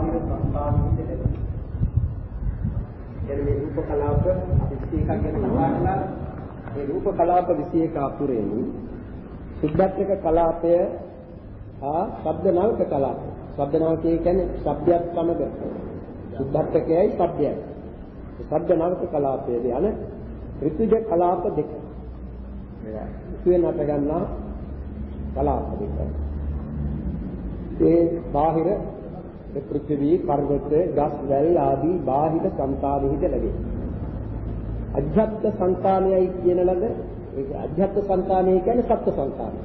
බාහිර සංස්කාරෙ දෙන්න. එන්නේ රූප කලාප අපි 21ක් ගැන කතා කළා. මේ රූප කලාප 21 අතුරෙන් සුද්ධත්ක කලාපය හා ශබ්ද නාවක කලාපය. ශබ්ද නාවකය කියන්නේ ශබ්දයක් සමග සුද්ධත්කයයි ශබ්දයයි. ශබ්ද නාවක කලාපයේදී අන ඍතුජ කලාප දෙක. මේ ඍතුවෙන් අට ගන්නා කලාප දෙක. ඒ බාහිර පෘථිවි, පර්වත, ගස්, වැල් ආදී බාහිර සංකාරෙහිද ලැබේ. අධ්‍යාත්ම සංකාමයයි කියන ලද ඒ අධ්‍යාත්ම සංකාමය කියන්නේ සත්ත්ව සංකාමය.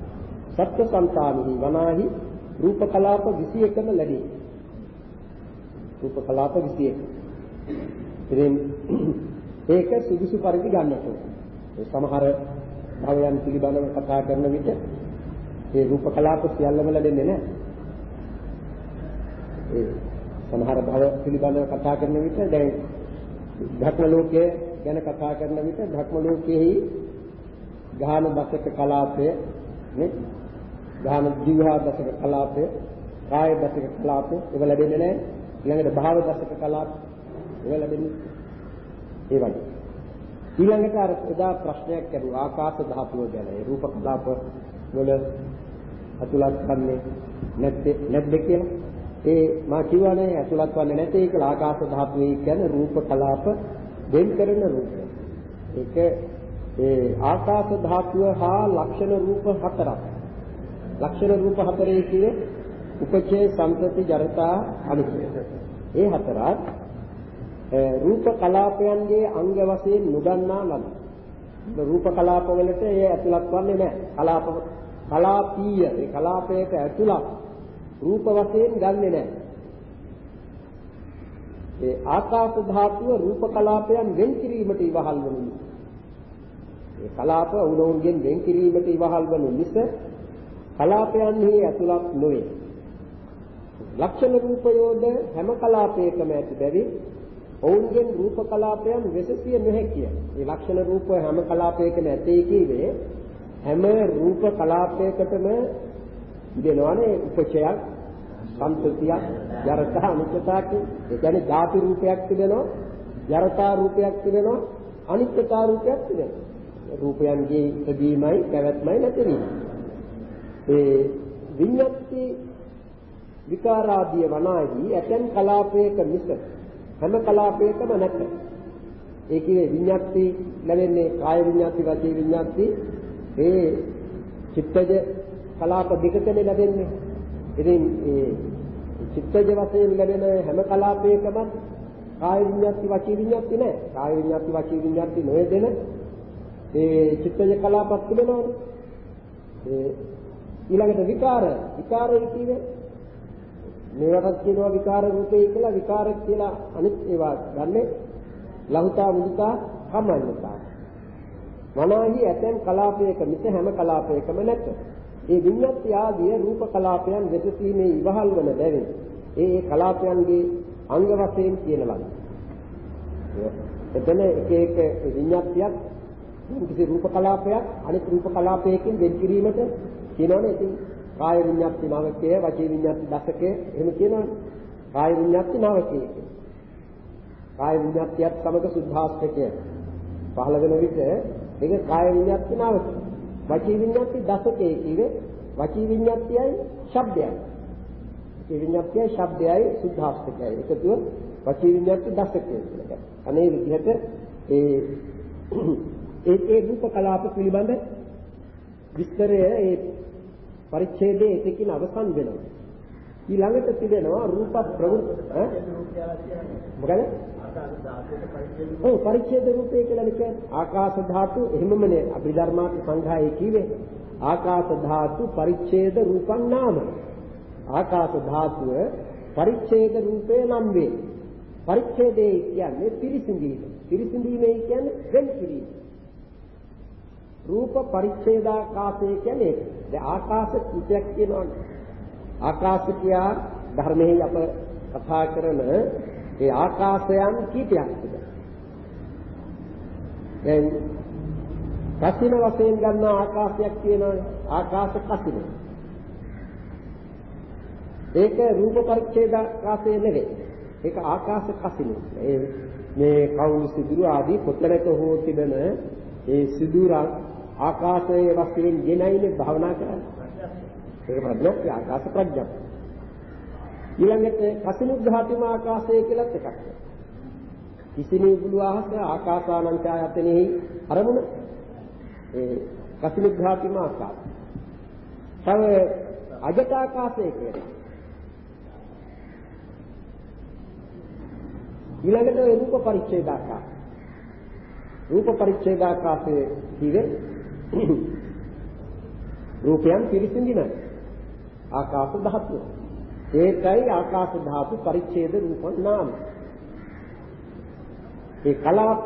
සත්ත්ව සංකාමෙහි වනාහි රූප කලාප 21ම ලැබේ. රූප කලාප 21. ඉතින් ඒක සුදුසු පරිදි ගන්නට ඕනේ. සමහර භවයන් පිළිබඳව කතා කරන විට මේ රූප කලාප සියල්ලම ලැබෙන්නේ නැහැ. ඒ සමහර භව පිළිබඳව කතා කරන විට දැන් ධර්ම ලෝකයේ ගැන කතා කරන විට ධර්ම ලෝකයේහි ගාන දසක කලාපය නේ? ගාන ජීවහා දසක කලාපය කාය දසක කලාපය ඒව ලැබෙන්නේ නැහැ. ඊළඟට භාව දසක කලාප ඒව ලැබෙන්නේ ඒ වගේ ඊළඟට අර එදා ප්‍රශ්නයක් කරුවා ආකාශ ධාතුව ගැන. ඒ රූප කලාප වල අතුලත් වන්නේ නැත්තේ නැද්ද කියලා? ඒ මා කියවනේ අතුලත් වන්නේ නැtei ඒක ආකාශ ධාතුවේ කියන්නේ රූප කලාප වෙන් කරන රූප. ඒක ඒ ආකාශ ධාතුව හා ලක්ෂණ රූප හතරක්. ලක්ෂණ රූප හතරේ කියේ උපචේ සම්පති ජරතා අනිත්‍ය. ඒ හතරත් රූප කලාපයන්ගේ අංග වශයෙන් නොගන්නා ලද. රූප කලාප වලට ඒ ඇතුළත් වන්නේ නැහැ. කලාප කලාපීය ඒ කලාපයට ඇතුළත් රූප වශයෙන් ගන්නෙ නැහැ. ඒ ආකාශ ධාතුව රූප කලාපයන් වෙන් කිරීමට ඉවහල් වනු නිසා. ඒ කලාප උණෝන්ගෙන් වෙන් කිරීමට ඉවහල් වනු නිසා කලාපයන්හි ඇතුළත් නොවේ. ලක්ෂණ රූපයෝද හැම කලාපයකම ඇති බැරි ඔවුන්ගෙන් රූප කලාපයන් වෙසසිය නොහැකිය. මේ ලක්ෂණ රූප හැම කලාපයකම ඇතේ කීවේ හැම රූප කලාපයකටම දෙනවනේ උපචයක් සම්පතියක් ජරතා අනිත්‍යතා ඒ කියන්නේ ධාතු රූපයක් තිබෙනවා ජරතා රූපයක් තිබෙනවා අනිත්‍යතා රූපයක් තිබෙනවා. රූපයන්ගේ ඉදීමයි පැවැත්මයි නැතිවීම ඒ විඤ්ඤාති විකාරාදී වනාදී ඇතන් කලාපයක මිස හැම කලාපයකම නැත. ඒ කියේ විඤ්ඤාති ලැබෙන්නේ කාය විඤ්ඤාති වාචී විඤ්ඤාති. ඒ චිත්තජ කලාප දෙකකනේ ලැබෙන්නේ ඉතින් ඒ චිත්තජ වශයෙන් ලැබෙන හැම කලාපයකම කාය විඤ්ඤාති වචී විඤ්ඤාති නැහැ. කාය විඤ්ඤාති වචී විඤ්ඤාති නොයදෙන ඒ චිත්තජ කලාපක් තිබෙනවනේ. ඒ ඊළඟට විකාර විකාරය කියන්නේ මේවටත් කියනවා විකාර රූපේ කියලා විකාර කියලා අනිත් ඒවා ගන්නෙ ලහුතා මුදිතා කම්මඤ්ඤතා. මනාහි ඇතැම් කලාපයක මිස හැම කලාපයකම නැත. ඒ විඤ්ඤාති ආදී රූප කලාපයන් වෙතසීමේ ඉවහල් වන බැවින් ඒ ඒ කලාපයන්ගේ අංග වශයෙන් කියන ලද. එතන එක එක විඤ්ඤාතියක් කිසි රූප කලාපයක් අනිත් රූප කලාපයකින් වෙන් කිරීමට කියනවනේ. ඉතින් කාය විඤ්ඤාති නවකය වචී විඤ්ඤාති දසකය එහෙම කියනවනේ. කාය විඤ්ඤාති නවකය. කාය විඤ්ඤාතියත් සමග සුද්ධාස්තකය පහළ වෙන විට ඒක කාය විඤ්ඤාති නවකය. වචී විඤ්ඤාති දසකේ කියේ වචී විඤ්ඤාතියයි ශබ්දයයි. වචී විඤ්ඤාතියයි ශබ්දයයි සුද්ධාස්තකයයි. එකතුව වචී විඤ්ඤාති දසකේ කියලා. අනේ විදිහට ඒ ඒ ඒ රූප කලාප පිළිබඳ විස්තරය ඒ පරිච්ඡේදයේ එකකින් අවසන් වෙනවා. ඊළඟට තිබෙනවා රූප ප්‍රවෘත්ති මොකද ඔව් පරිච්ඡේද රූපය කියලා කියන්නේ? ආකාශ ධාතු එහෙමමනේ අභිධර්මාති සංඝායේ කිව්වේ. ආකාශ ධාතු පරිච්ඡේද රූපං නාම. ආකාශ ධාතුව පරිච්ඡේද රූපේ නම් වේ. පරිච්ඡේදේ කියන්නේ පිරිසිඳීම. පිරිසිඳීමේ කියන්නේ වෙන් කිරීම. රූප පරිච්ඡේදාකාශය කියන්නේ ඒක. දැන් ආකාශ කීපයක් කියනවනේ. ආකාශිකයා ධර්මයේ අප කතා කරන ඒ ආකාශයන් කීපයක් තිබෙනවා. දැන් කසින වශයෙන් ගන්න ආකාශයක් කියනවනේ ආකාශ කසින. ඒක රූප පරිච්ඡේදාකාශය නෙවෙයි. ඒක ආකාශ කසිනු. ඒ මේ කවුරු සිදුරු ආදී කොතනක හෝ තිබෙන ඒ සිදුරක් ආකාශයේ වශයෙන් ගෙනයිනේ භාවනා කරන්නේ. ඒක ප්‍රඥප්තිය ආකාශ ප්‍රඥප්තිය. ඊළඟට කසිනුග්ඝාතිම ආකාශය කියලත් එකක්. කිසිනේ බුළු අහස ආකාසානං ඡායතනෙහි අරමුණ ඒ කසිනුග්ඝාතිම ආකාශය. තව අජටාකාශය කියලා. ඊළඟට රූප පරිච්ඡේදාකාශය. රූප පරිච්ඡේදාකාශයේ කිවේ රූපයන් පිරිසිඳින ආකාශ ධාතුව. ඒකයි ආකාශ ධාතු පරිච්ඡේද රූප නාම. ඒ කලාප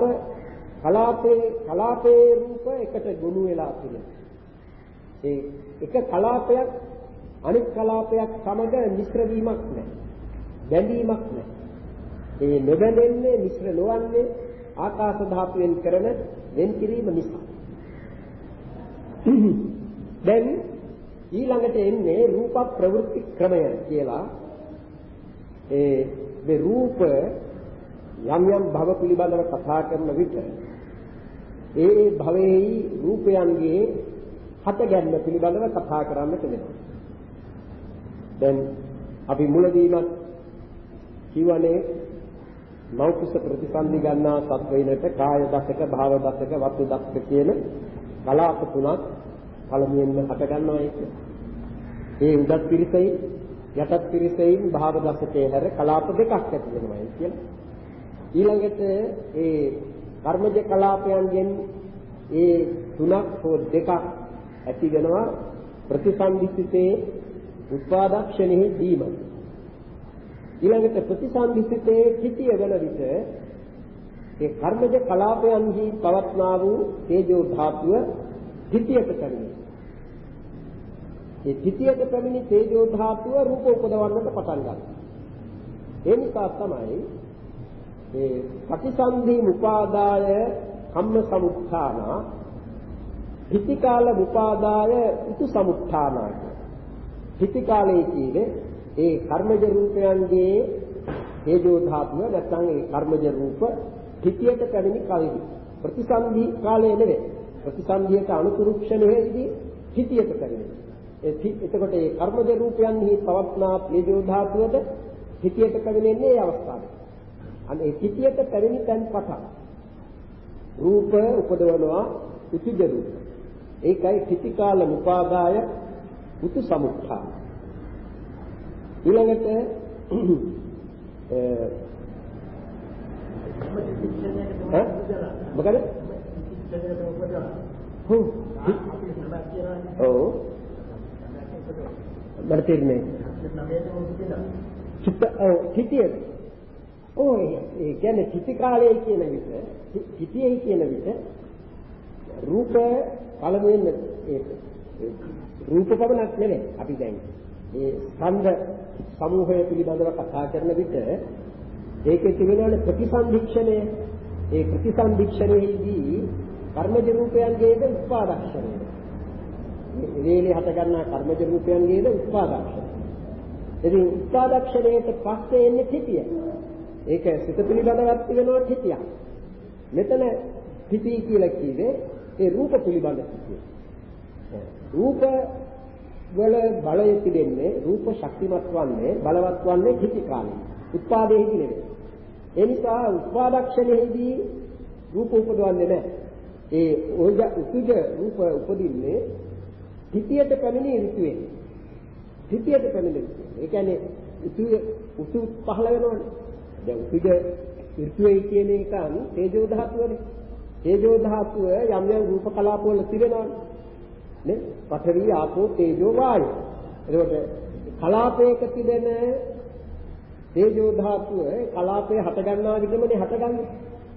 කලාපේ කලාපේ රූප එකට ගොනු වෙලා තියෙනවා. ඒ එක කලාපයක් අනිත් කලාපයක් සමග මිශ්‍ර වීමක් නැහැ. බැඳීමක් නැහැ. ඒ නොබැඳෙන්නේ මිශ්‍ර නොවන්නේ ආකාශ ධාතුවෙන් කරන වෙන් කිරීම නිසා. දැන් ඊළඟට එන්නේ රූප ප්‍රවෘත්ති ක්‍රමය කියලා ඒ මේ රූප යම් යම් භව පිළිබඳව කතා කරන විට ඒ භවයේහි රූපයන්ගේ හට ගැනීම පිළිබඳව කතා කරන්නට වෙනවා. දැන් අපි මුලදීමත් කියවනේ මෞකස ප්‍රතිසන්දි ගන්නා සත්වයිනට කාය දසක භාව දසක වස්තු දසක කියන කලාප තුනක් පළමුවෙන්ම හට ගන්නවා ඒක. ඒ උඩත් පිරිසෙයි යටත් පිරිසෙයින් භාව දසකේ හැර කලාප දෙකක් ඇති වෙනවා කියලා. ඊළඟට ඒ කර්මජ කලාපයන්ගෙන් ඒ තුනක් හෝ දෙකක් ඇති වෙනවා ප්‍රතිසන්දිසිතේ උත්පාදක්ෂණෙහි දීම. ඊළඟට ප්‍රතිසන්දිසිතේ කිතිය වෙන විට ඒ කර්මජ කලාපයන්හි පවත්නා වූ තේජෝ ධාතුව ත්‍ිතියට පැමිණේ. ඒ ත්‍ිතියට පැමිණි තේජෝ ධාතුව රූප උපදවන්නට පටන් ගන්නවා. ඒ නිසා තමයි ඒ ප්‍රතිසන්ධි මුපාදාය කම්ම සමුත්ථාන හිතිකාල මුපාදාය උතු සමුත්ථාන හිතිකාලයේ කියන්නේ ඒ කර්මජ රූපයන්ගේ තේජෝ ධාතුව නැත්නම් ඒ කර්මජ රූප හිතියට පැමිණි කල්හි. ප්‍රතිසන්ධි කාලය නෙවෙයි. ප්‍රතිසන්ධියට අනුතුරු ක්ෂණයේදී හිතියට පැමිණෙනවා ඒ එතකොට ඒ කර්මජ රූපයන්හි පවත්නා තේජෝ ධාතුවද හිතියට පැමිණෙන්නේ ඒ අවස්ථාවේ. අනේ හිතියට පැමිණි තැන් පටන් රූප උපදවනවා උතුජ රූප. ඒකයි හිතිකාල මුපාදාය උතු සමුත්ථාන. ඊළඟට මොකද හ්ම්. ඔව් මට තේරෙන්නේ. චිත්ත ඔව් හිතියේ ඔය ඒ කියන්නේ චිත්ත කාලයේ කියන විට හිතියේ කියන විට රූප පළමුවෙන් ඒ රූප පමණක් නෙවෙයි අපි දැන්. මේ ස්කන්ධ සමූහය පිළිබඳව කතා කරන විට ඒකේ තිබෙනවනේ ප්‍රතිසන්දික්ෂණය ඒ ප්‍රතිසන්දික්ෂණයේදී කර්මජ රූපයන්ගේද උත්පාදක්ෂණය මේ වේලේ හට ගන්නා කර්මජ රූපයන්ගේද උත්පාදක්ෂණය ඉතින් උත්පාදක්ෂණයට පස්සේ එන්නේ තිතිය ඒක සිත පිළිබඳවත් තිබෙනවා තිතියක් මෙතන තිති කියලා කිව්වේ ඒ රූප පිළිබඳ තිතිය රූප වල බලය තිබෙන්නේ රූප ශක්තිමත් වන්නේ බලවත් වන්නේ කිසි කාලෙක. උත්පාදයේදී නෙවෙයි. ඒ නිසා උත්පාදක්ෂණයේදී රූප උපදවන්නේ නැහැ. ඒ ඕජ උතුජ රූප උපදින්නේ තිතියට පැමිණි ඍතුවේ. තිතියට පැමිණි ඍතුවේ. ඒ කියන්නේ උතු උතු පහළ වෙනවනේ. දැන් උතුජ ඍතුවේ කියන එකන් තේජෝ ධාතුවනේ. තේජෝ ධාතුව යම් යම් රූප කලාප වල තිබෙනවනේ. නේ පඨවි ආපෝ තේජෝ වායෝ එතකොට කලාපයක තිබෙන තේජෝ ධාතුව කලාපයේ හට ගන්නා විටමනේ හටගන්නේ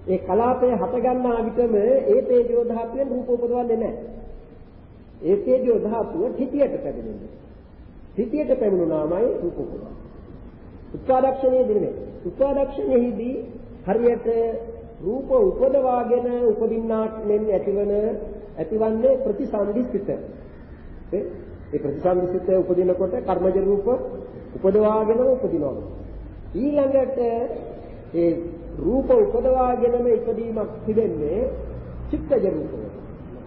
ඒ කලාපයේ හට ගන්නා විටම ඒ තේජෝ ධාතුවෙන් රූප උපදවන්නේ නැහැ ඒ තේජෝ ධාතුව හිතියට පැමිණෙන්නේ හිතියට පැමිණුනාමයි රූප උපදවන්නේ උත්පාදක්ෂණයේ දිනේ උත්පාදක්ෂණයේදී හරියට රූප උපදවාගෙන උපදින්නාක් මෙන් ඇතිවන ඇතිවන්නේ ප්‍රතිසන්දිසිත. ඒ ප්‍රතිසන්දිසිත උපදිනකොට කර්මජ රූප උපදවාගෙනම උපදිනවා. ඊළඟට ඒ රූප උපදවාගෙනම ඉපදීමක් තිබෙන්නේ චිත්තජ රූපය.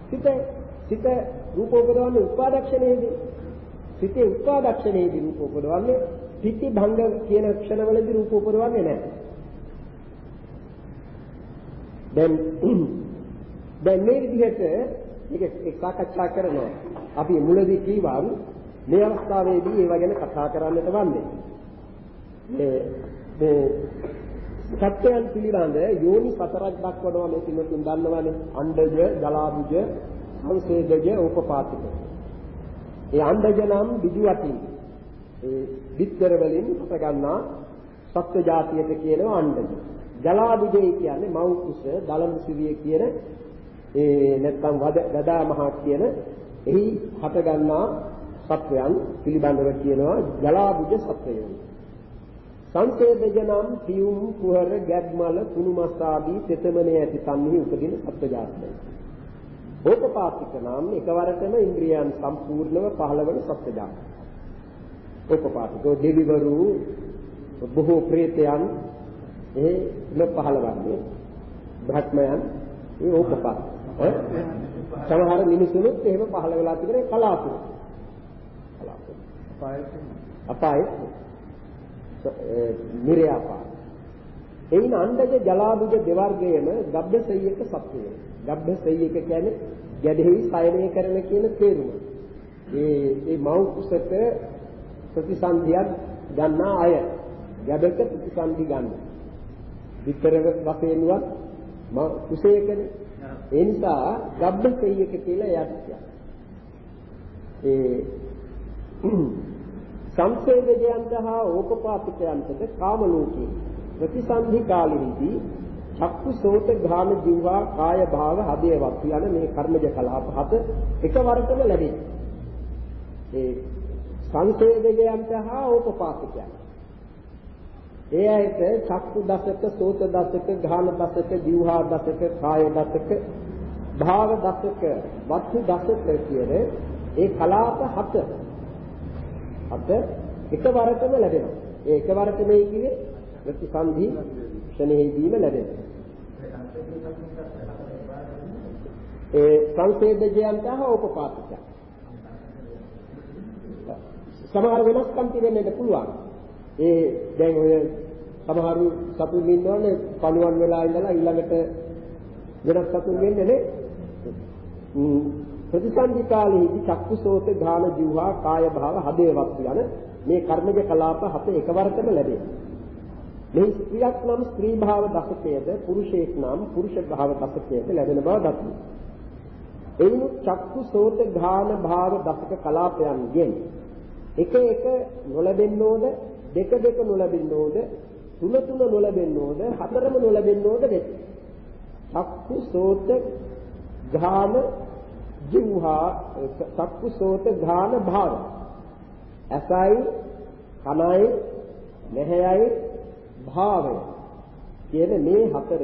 සිත සිත රූප උපදවන්නේ උපාදක්ෂණයේදී. සිතේ උපාදක්ෂණයේදී රූප උපදවන්නේ පිටි භංග කියන ක්ෂණවලදී රූප උපදවන්නේ නැහැ. දැන් දැන් මේ විදිහට මේක සාකච්ඡා කරනවා. අපි මුලදී කීවා මේ අවස්ථාවේදී ඒව ගැන කතා කරන්නට වන්නේ. මේ මේ සත්‍යයන් පිළිබඳ යෝනි සතරක් දක්වනවා මේ පින්වතුන් දන්නවනේ. අණ්ඩජ, ජලාභුජ, සංසේදජ, උපපාතික. ඒ අණ්ඩජ නම් බිජු අතින් ඒ විත්තර වලින් හට ගන්නා සත්ත්ව జాතියට කියනවා අණ්ඩජ. ජලාභුජය කියන්නේ මව් කුස, දලමු සිවිය කියන ඒ නැත්නම් වදා මහා කියන එහි හට ගන්නා සත්වයන් පිළිබඳව කියනවා ජලාභුජ සත්වයෝ. සංසේදජනම් පියුම් කුහර ගැද්මල කුණුමස් ආදී තෙතමනේ ඇති සම්හි උපදින සත්ව ජාතිය. ඕපපාතික නම් එකවරටම ඉන්ද්‍රියයන් සම්පූර්ණව පහළ වන සත්ව ජාතිය. ඕපපාතිකෝ දෙවිවරු බොහෝ ප්‍රේතයන් ඒ න පහළවන්නේ බ්‍රහ්මයන් ඒ ඕපපාත. සමහර මිනිසුනුත් එහෙම පහළ වෙලා තිබෙන කලාතුරකින්. කලාතුරකින්. අපායේ නිර්යාපා. එයින් අණ්ඩජ ජලාභුජ දෙවර්ගයේම ගබ්බසෙය්‍යක සත්‍යය. ගබ්බසෙය්‍යක කියන්නේ ගැදෙහි සයනය කරන කියන තේරුම. ඒ ඒ මව් කුසක ප්‍රතිසන්දියක් ගන්නා අය ගැබක ප්‍රතිසන්දි ගන්න. විතරව වශයෙන්වත් කුසේකනේ. ඒ නිසා ගබ්බසෙය්‍යක කියලා යට්ටියක්. ඒ සංසේදජයන්ට හා ඕපපාතිකයන්ටද කාම ලෝකයේ ප්‍රතිසන්ධි කාලෙහිදී චක්කු සෝත ගාන ජීවා කාය භාව හදේවත් යන මේ කර්මජ කලාප හත එකවරටම ලැබේ. ඒ සංසේදජයන්ට හා ඕපපාතිකයන්. ඒ ඇයිත චක්කු දසක සෝත දසක ගාන දසක ජීවා දසක කාය දසක භාව දසක වස්තු දසක කියන ඒ කලාප හත අත එකවරටම ලැබෙනවා. ඒ එකවරට මේ කියේ ප්‍රතිසන්ධි ක්ෂණෙහිදීම ලැබෙනවා. ඒ සංසේදජයන්ට හා උපපාතික. සමහර වෙනස්කම් තිබෙන්නට පුළුවන්. ඒ දැන් ඔය සමහරු සතුන් ඉන්නවනේ පණුවන් වෙලා ඉඳලා ඊළඟට වෙනස් සතුන් වෙන්නේ නේ. ප්‍රතිසන්දි කාලයේදී චක්කුසෝත ගාන ජීවහා කාය භාව හදේවත් යන මේ කර්මජ කලාප හත එකවරටම ලැබේ. මේ ස්ත්‍රියක් නම් ස්ත්‍රී භාව දසකයේද පුරුෂයෙක් නම් පුරුෂ භාව දසකයේද ලැබෙන බව දක්වනවා. එයිනු චක්කුසෝත ගාන භාව දසක කලාපයන්ගෙන් එක එක නොලැබෙන්නෝද දෙක දෙක නොලැබෙන්නෝද තුන තුන නොලැබෙන්නෝද හතරම නොලැබෙන්නෝද වෙත්. චක්කුසෝත ගාන ජීවහා චක්කු සෝත ඝාන භාව ඇසයි කනයි නැහැයයි භාවය කියන මේ හතර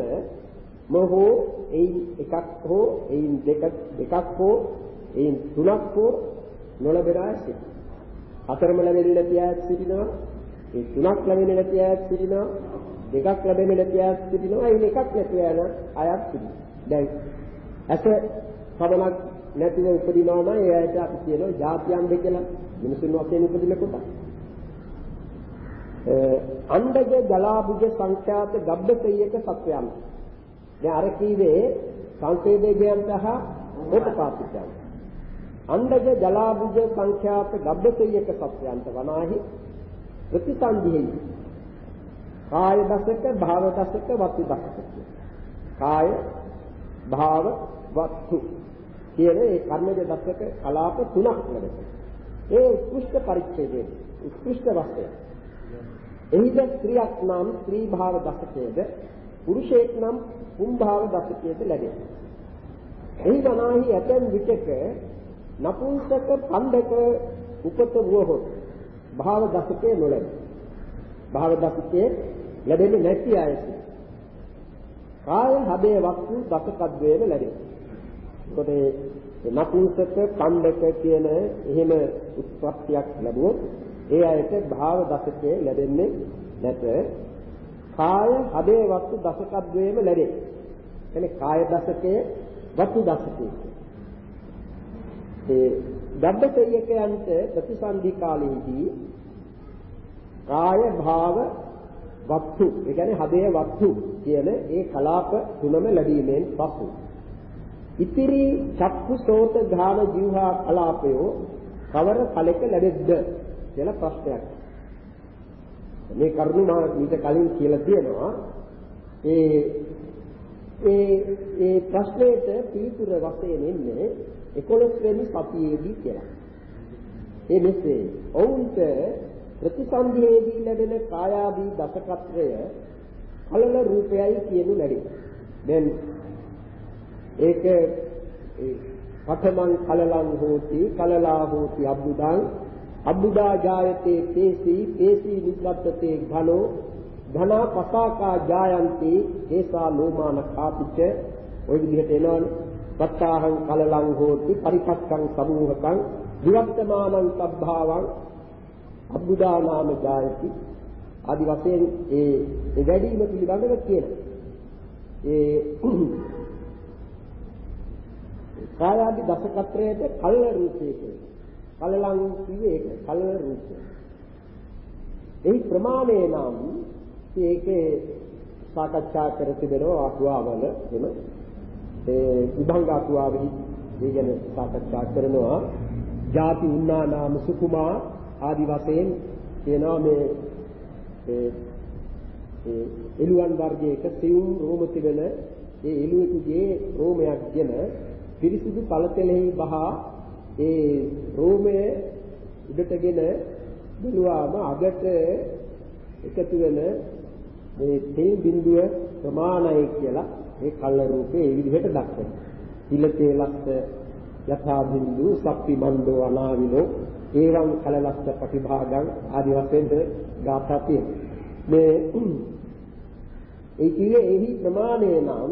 මොහෝ එයින් එකක් හෝ එයින් දෙකක් දෙකක් හෝ එයින් තුනක් හෝ නොලබෙන අය සිටිනවා. හතරම ලැබෙන්නේ නැති අයත් සිටිනවා. ඒ තුනක් ලැබෙන්නේ නැති අයත් සිටිනවා. දෙකක් ලැබෙන්නේ නැති අයත් සිටිනවා. එයින් එකක් නැති අය අයත් සිටිනවා. දැන් ඇස පමණක් නැතිව උපදිනවා නම් ඒ ඇයට අපි කියනවා ಜಾතියන්ද කියලා මිනිසුන් වශයෙන් උපදින කොට. අණ්ඩජ ජලාභුජ සංඛ්‍යාත ගබ්බසෙයක සත්වයන්. දැන් අර කීවේ සංසේදයෙන් සහ ඕපපාතිකයන්. අණ්ඩජ ජලාභුජ සංඛ්‍යාත ගබ්බසෙයක සත්වයන්ට වනාහි ප්‍රතිසන්දිහි කාය දසක භාව දසක වස්තු දසක කාය භාව වස්තු කියන ඒ කර්මජ දසක කලාප තුනක් ලැබෙනවා. ඒ උත්කෘෂ්ඨ පරිච්ඡේදයේ උත්කෘෂ්ඨ වස්තය. එහිද ස්ත්‍රියක් නම් ස්ත්‍රී භාව දසකයේද පුරුෂයෙක් නම් පුම් භාව දසකයේද ලැබෙනවා. එහි වනාහි ඇතැම් විටක නපුංසක පණ්ඩක උපත වූහොත් භාව දසකයේ නොලැබේ. භාව දසකයේ ලැබෙන්නේ නැති අයසි. කාය හදේ වස්තු දසකද්වේම ලැබේ. ඒකට නපුංසක පණ්ඩක කියන එහෙම උත්පත්තියක් ලැබුවොත් ඒ අයට භාව දසකයේ ලැබෙන්නේ නැත. කාය හදේ වස්තු දසකද්වයේම ලැබේ. එනේ කාය දසකයේ වස්තු දසකයේ. ඒ ගබ්බසේයකයන්ට ප්‍රතිසන්දි කාලයේදී කාය භාව වස්තු ඒ කියන්නේ හදේ වස්තු කියන ඒ කලාප තුනම ලැබීමෙන් පසු ඉතිරි චක්කු සෝත ඝාන જીවහා කලාපයෝ කවර කලෙක ලැබෙද්ද කියලා ප්‍රශ්නයක්. මේ කරුණ මා ඊට කලින් කියලා තියෙනවා. ඒ ඒ ඒ ප්‍රශ්නෙට පිළිතුර වශයෙන් එන්නේ 11 වෙනි සතියේදී කියලා. ඒ මෙසේ ඔවුන්ට ප්‍රතිසන්දියේදී ලැබෙන කායාදී දසකත්‍රය කලල රූපයයි කියනු ලැබේ. දැන් ඒක පඨමං කලලං හෝති කලලා හෝති අබ්බුදං අබ්බුදා ජායතේ තේසි තේසි නිස්සත්තේ ඝනෝ ඝනා පසාකා ජායන්ති ඒසා ලෝමාන කාපිච ওই විදිහට එනවනේ. පත්තාහං කලලං හෝති පරිපක්ඛං සමූහකං විවර්තමානං සබ්භාවං අබ්බුදා නාම ජායති. ආදි වශයෙන් ඒ ඒ වැඩිම පිළිබඳව කියන. ඒ කායාදි දසකත්‍රයේද කල්ල රූපේ කියනවා. කලලං කිව්වේ ඒක කල්ල රූපය. එහි ප්‍රමාණය නම් ඒකේ සාකච්ඡා කර තිබෙනවා අටුවාවල එන ඒ විභංග අටුවාවෙහි මේ ගැන සාකච්ඡා කරනවා ಜಾති උන්නා නාම සුකුමා ආදි වශයෙන් කියනවා මේ ඒ ඒ එළුවන් වර්ගයක සිවුම් රෝම තිබෙන ඒ එළුවෙකුගේ රෝමයක්ගෙන පිරිසිදු පළතෙලෙහි බහා ඒ රෝමය උඩටගෙන බලුවාම අගට එකතු වෙන මේ තෙල් බිඳුව ප්‍රමාණයි කියලා මේ කල්ල රූපේ ඒ විදිහට දක්වනවා. තිල තේලස්ස යථා බින්දු සප්පි මණ්ඩෝ අනාවිලෝ ඒවං කලලස්ස ප්‍රතිභාගං ආදි වශයෙන් ගාථා තියෙනවා. මේ ඒ කියේ එහි ප්‍රමාණය නම්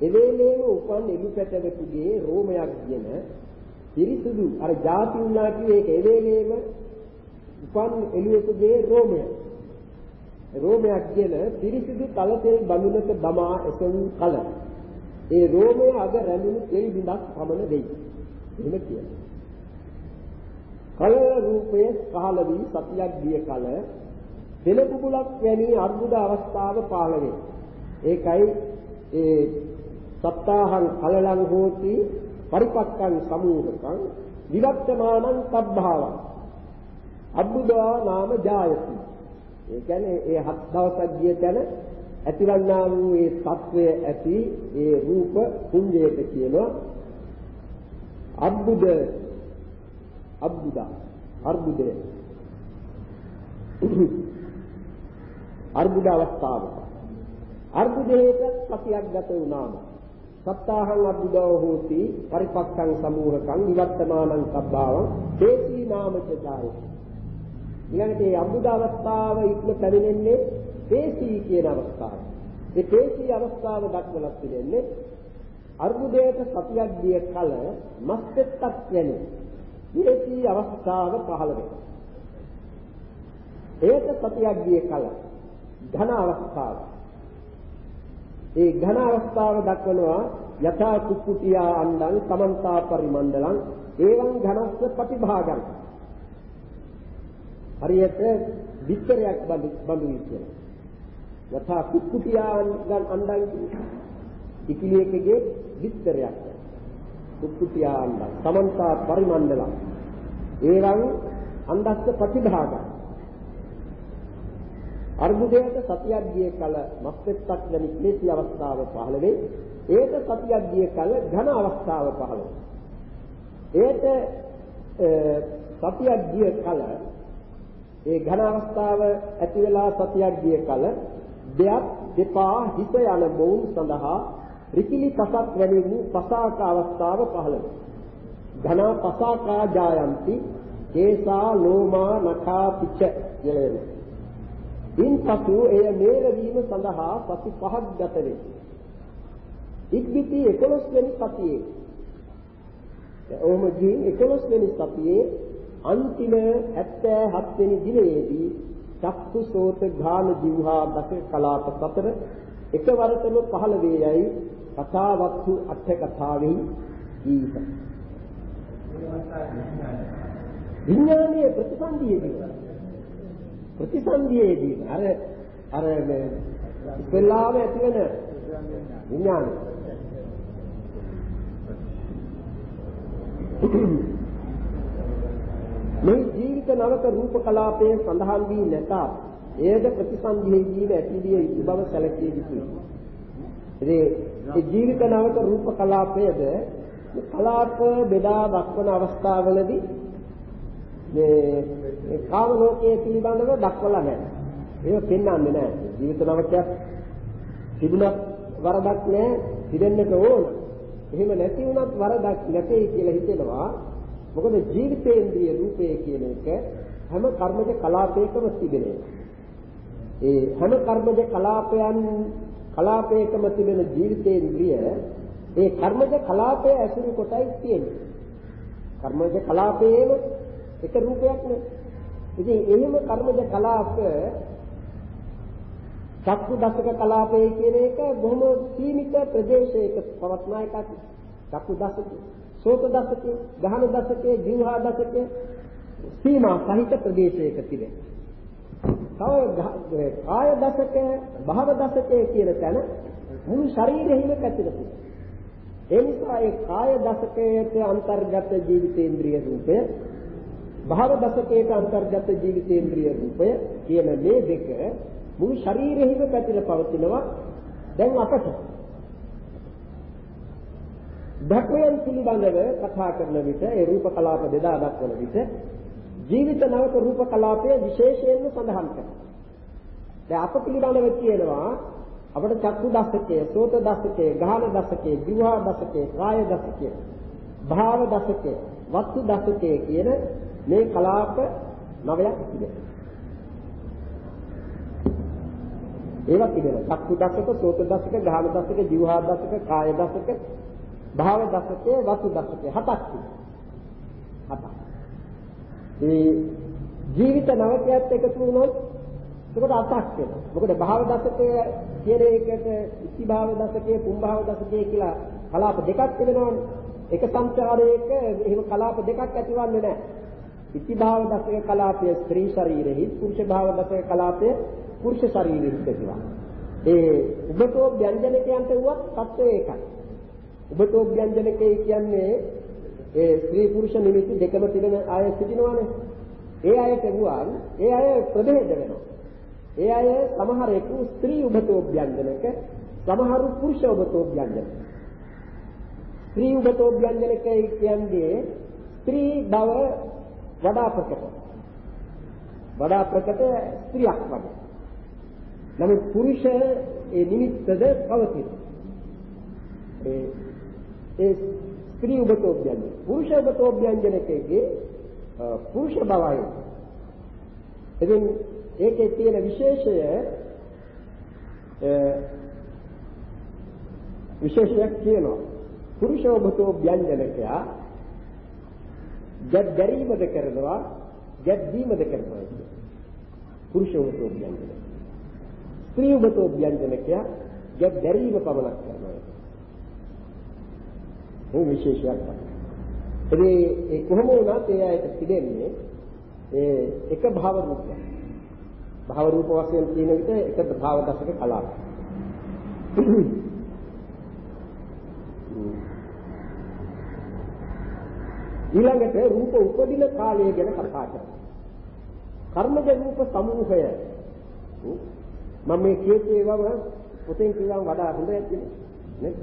එවේලේම උපන් එළු පැටවෙකුගේ රෝමයක් ගෙන පිරිසුදු. අර ಜಾති උනා කියේ ඒක එවේලේම උපන් එළුවෙකුගේ රෝමය. රෝමයක් ගෙන පිරිසිදු තලතෙල් බඳුනක දමා එසවූ කල. ඒ රෝමය අග රැඳුණු තෙල් බිඳක් පමණ වෙයි. එහෙම කියනවා. කල රූපයේ පහළ වී සතියක් ගිය කල පෙළ කුකුලක් වැනි අර්බුද අවස්ථාව පහළ වේ. ඒකයි ඒ සත්තාහං කලලං හෝති පරිපක්කං සමූහකං විවත්තමානං සබ්භාවං අබ්බුදා නාම ජායති. ඒ කියන්නේ ඒ හත් දවසක් ගිය තැන ඇතිවන්නා වූ ඒ తත්වය ඇති ඒ රූප කුංජයට කියනවා අබ්බුද අබ්බුදා අර්බුදය. අර්බුද අවස්ථාවක. අර්බුදයට සතියක් ගත වුණාම සත්තාහං අබ්බුදෝ හෝති පරිපක්ඛං සමූහකං විවත්තමානං සබ්බාවං තේසී නාමච ජායති ඊළඟට මේ අබ්බුද අවස්ථාව ඉක්ම පැමිණෙන්නේ තේසී කියන අවස්ථාව. ඒ තේසී අවස්ථාව දක්වලා තිබෙන්නේ අර්බුදයට සතියක් ගිය කල මස්තෙත්තක් යන තේසී අවස්ථාව පහළ වෙනවා. ඒක සතියක් ගිය කල ඝන අවස්ථාව ඒ ඝන අවස්ථාව දක්වනවා යථා කුක්කුටියා අණ්ඩං සමන්තා පරිමණ්ඩලං ඒවං ඝනස්ස ප්‍රතිභාගං හරියට විස්තරයක් බඳුයි කියලා යථා කුක්කුටියා අණ්ඩං ඉකිලියකගේ විස්තරයක්. කුක්කුටියා අණ්ඩං සමන්තා පරිමණ්ඩලං. ඒවං අණ්ඩස්ස ප්‍රතිභාගං අර්බුදයට සතියක් ගිය කල මස්තෙක්ක් වැනි ක්ලේශී අවස්ථාව පහළ වේ. ඒට සතියක් ගිය කල ඝන අවස්ථාව පහළ වේ. ඒට සතියක් ගිය කල ඒ ඝන අවස්ථාව ඇති වෙලා සතියක් ගිය කල දෙයක් දෙපා හිත යන බොවුන් සඳහා රිකිලි පසක් වැනි වූ පසාක අවස්ථාව පහළ වේ. ඝන පසාකා ජායන්ති කේසා ලෝමා නඛා පිච්ච කියලා ඉන්පසු එය මේල වීම සඳහා සති පහක් ගත වේ. ඉක්බිති 11 වෙනි සතියේ ඔහොම ගිහින් 11 වෙනි සතියේ අන්තිම 77 වෙනි දිනේදී චක්කු සෝත ඝාන જીවහා දස කලාප සතර එකවරටම පහළ වේ යයි කතාවත්තු අට කතාවෙහි කීත. විඥානීය ප්‍රතිසන්දියේදී ප්‍රතිසන්දියේදී අර අර මේ ඉස්සෙල්ලාම ඇති වෙන විඥානය මේ ජීවිත නවක රූප කලාපයේ සඳහන් වී නැත. එයද ප්‍රතිසන්දියේදීම ඇතිවිය යුතු බව සැලකිය යුතුයි. ඉතින් මේ ජීවිත නවක රූප කලාපයේද කලාප බෙදා දක්වන අවස්ථාවලදී මේ කාම ලෝකයේ පිළිබඳව දක්වලා නැහැ. ඒක පෙන්වන්නේ නැහැ. ජීවිත නවකයක් තිබුණත් වරදක් නැහැ, තිබෙන්නට ඕන. එහෙම නැති වුණත් වරදක් නැtei කියලා හිතෙනවා. මොකද ජීවිතේන්ද්‍රිය රූපය කියන එක හැම කර්මජ කලාපයකම තිබෙන ඒ හැම කර්මජ කලාපයන් කලාපයකම තිබෙන ජීවිතේන්ද්‍රිය ඒ කර්මජ කලාපය ඇසුරු කොටයි තියෙන්නේ. කර්මජ කලාපයේම එක රූපයක් නේ. ඉතින් එහෙම කර්මජ කලාප චක්කු දසක කලාපය කියන එක බොහොම සීමිත ප්‍රදේශයක පවත්නා එකක්. චක්කු දසකේ සෝත දසකේ, ගහන දසකේ, ජීවහා දසකේ සීමා සහිත ප්‍රදේශයක තිබේ. තව කාය දසකේ, භව දසකේ කියන තැන මුළු ශරීරෙහිම පැතිර තිබේ. ඒ නිසා ඒ කාය දසකයට අන්තර්ගත ජීවිතේන්ද්‍රිය රූපය භව දසකයට අන්තර්ගත ජීවිතේන්ද්‍රිය රූපය කියන මේ දෙක මුළු ශරීරෙහිම පැතිර පවතිනවා දැන් අපට ධර්මයන් පිළිබඳව කතා කරන විට ඒ රූප කලාප බෙදා දක්වන විට ජීවිත නවක රූප කලාපය විශේෂයෙන්ම සඳහන් කරනවා. දැන් අප පිළිබඳව කියනවා අපට චක්කු දසකය, සෝත දසකය, ගාහන දසකය, ජීවා දසකය, කාය දසකය, භාව දසකය, වස්තු දසකය කියන මේ කලාප නවයක් තිබෙනවා. ඒවා තිබෙනවා. චක්කු දසක, සෝත දසක, ගාහන දසක, ජීවා දසක, කාය දසක, භාව දසකයේ වසු දසකයේ හතක් තිබෙනවා. හතක්. මේ ජීවිත නවකයත් එකතු වුණොත් එතකොට අටක් වෙනවා. මොකද භාව දසකයේ කියන එකට ඉති භාව දසකයේ පුම් භාව දසකයේ කියලා කලාප දෙකක් තිබෙනවානේ. එක සංචාරයක එහෙම කලාප දෙකක් ඇතිවන්නේ නැහැ. ඉති භාව දසක කලාපය ස්ත්‍රී ශරීරෙහි පුරුෂ භාව දසක කලාපය පුරුෂ ශරීරෙහි ඇතිවන්නේ. ඒ උබතෝ ව්‍යංජනකයන්ට වුවත් තත්ත්වය ඒකයි. උපතෝභ්‍යංජනකේ කියන්නේ ඒ ස්ත්‍රී පුරුෂ නිමිති දෙකම තිබෙන අය සිටිනවානේ. ඒ අයට ගුවන් ඒ අය ප්‍රභේද වෙනවා. ඒ අය සමහරෙකු ස්ත්‍රී උපතෝභ්‍යංජනක සමහරු පුරුෂ උපතෝභ්‍යංජනක. ස්ත්‍රී උපතෝභ්‍යංජනකේ කියන්නේ ස්ත්‍රී බව වඩා ප්‍රකට. වඩා ප්‍රකට ස්ත්‍රියක් වගේ. නමුත් පුරුෂ ඒ නිමිත්තද පවතින. ඒ ඒ ස්ත්‍රී උපතෝභ්‍යංජන. පුරුෂ උපතෝභ්‍යංජනකයේ පුරුෂ බවයි. ඉතින් ඒකේ තියෙන විශේෂය විශේෂයක් කියනවා. පුරුෂ උපතෝභ්‍යංජනකයා ජත් දැරීමද කරනවා ජත් දීමද කරනවා පුරුෂ උපතෝභ්‍යංජන. ස්ත්‍රී උපතෝභ්‍යංජනකයා ජත් දැරීම පමණක් කරනවා. මේ විශේෂයක් තමයි. ඒ කොහොම වුණත් ඒ අයට තිබෙන්නේ ඒ එක භාව රූපයක්. භාව රූප වශයෙන් කියන විට එක භාව දශක කලාව. ඊළඟට රූප උපදින කාලය ගැන කතා කරමු. කර්මජ රූප සමූහය මම මේ කියපු ඒවාම පොතෙන් කියවම වඩා හොඳයි නේ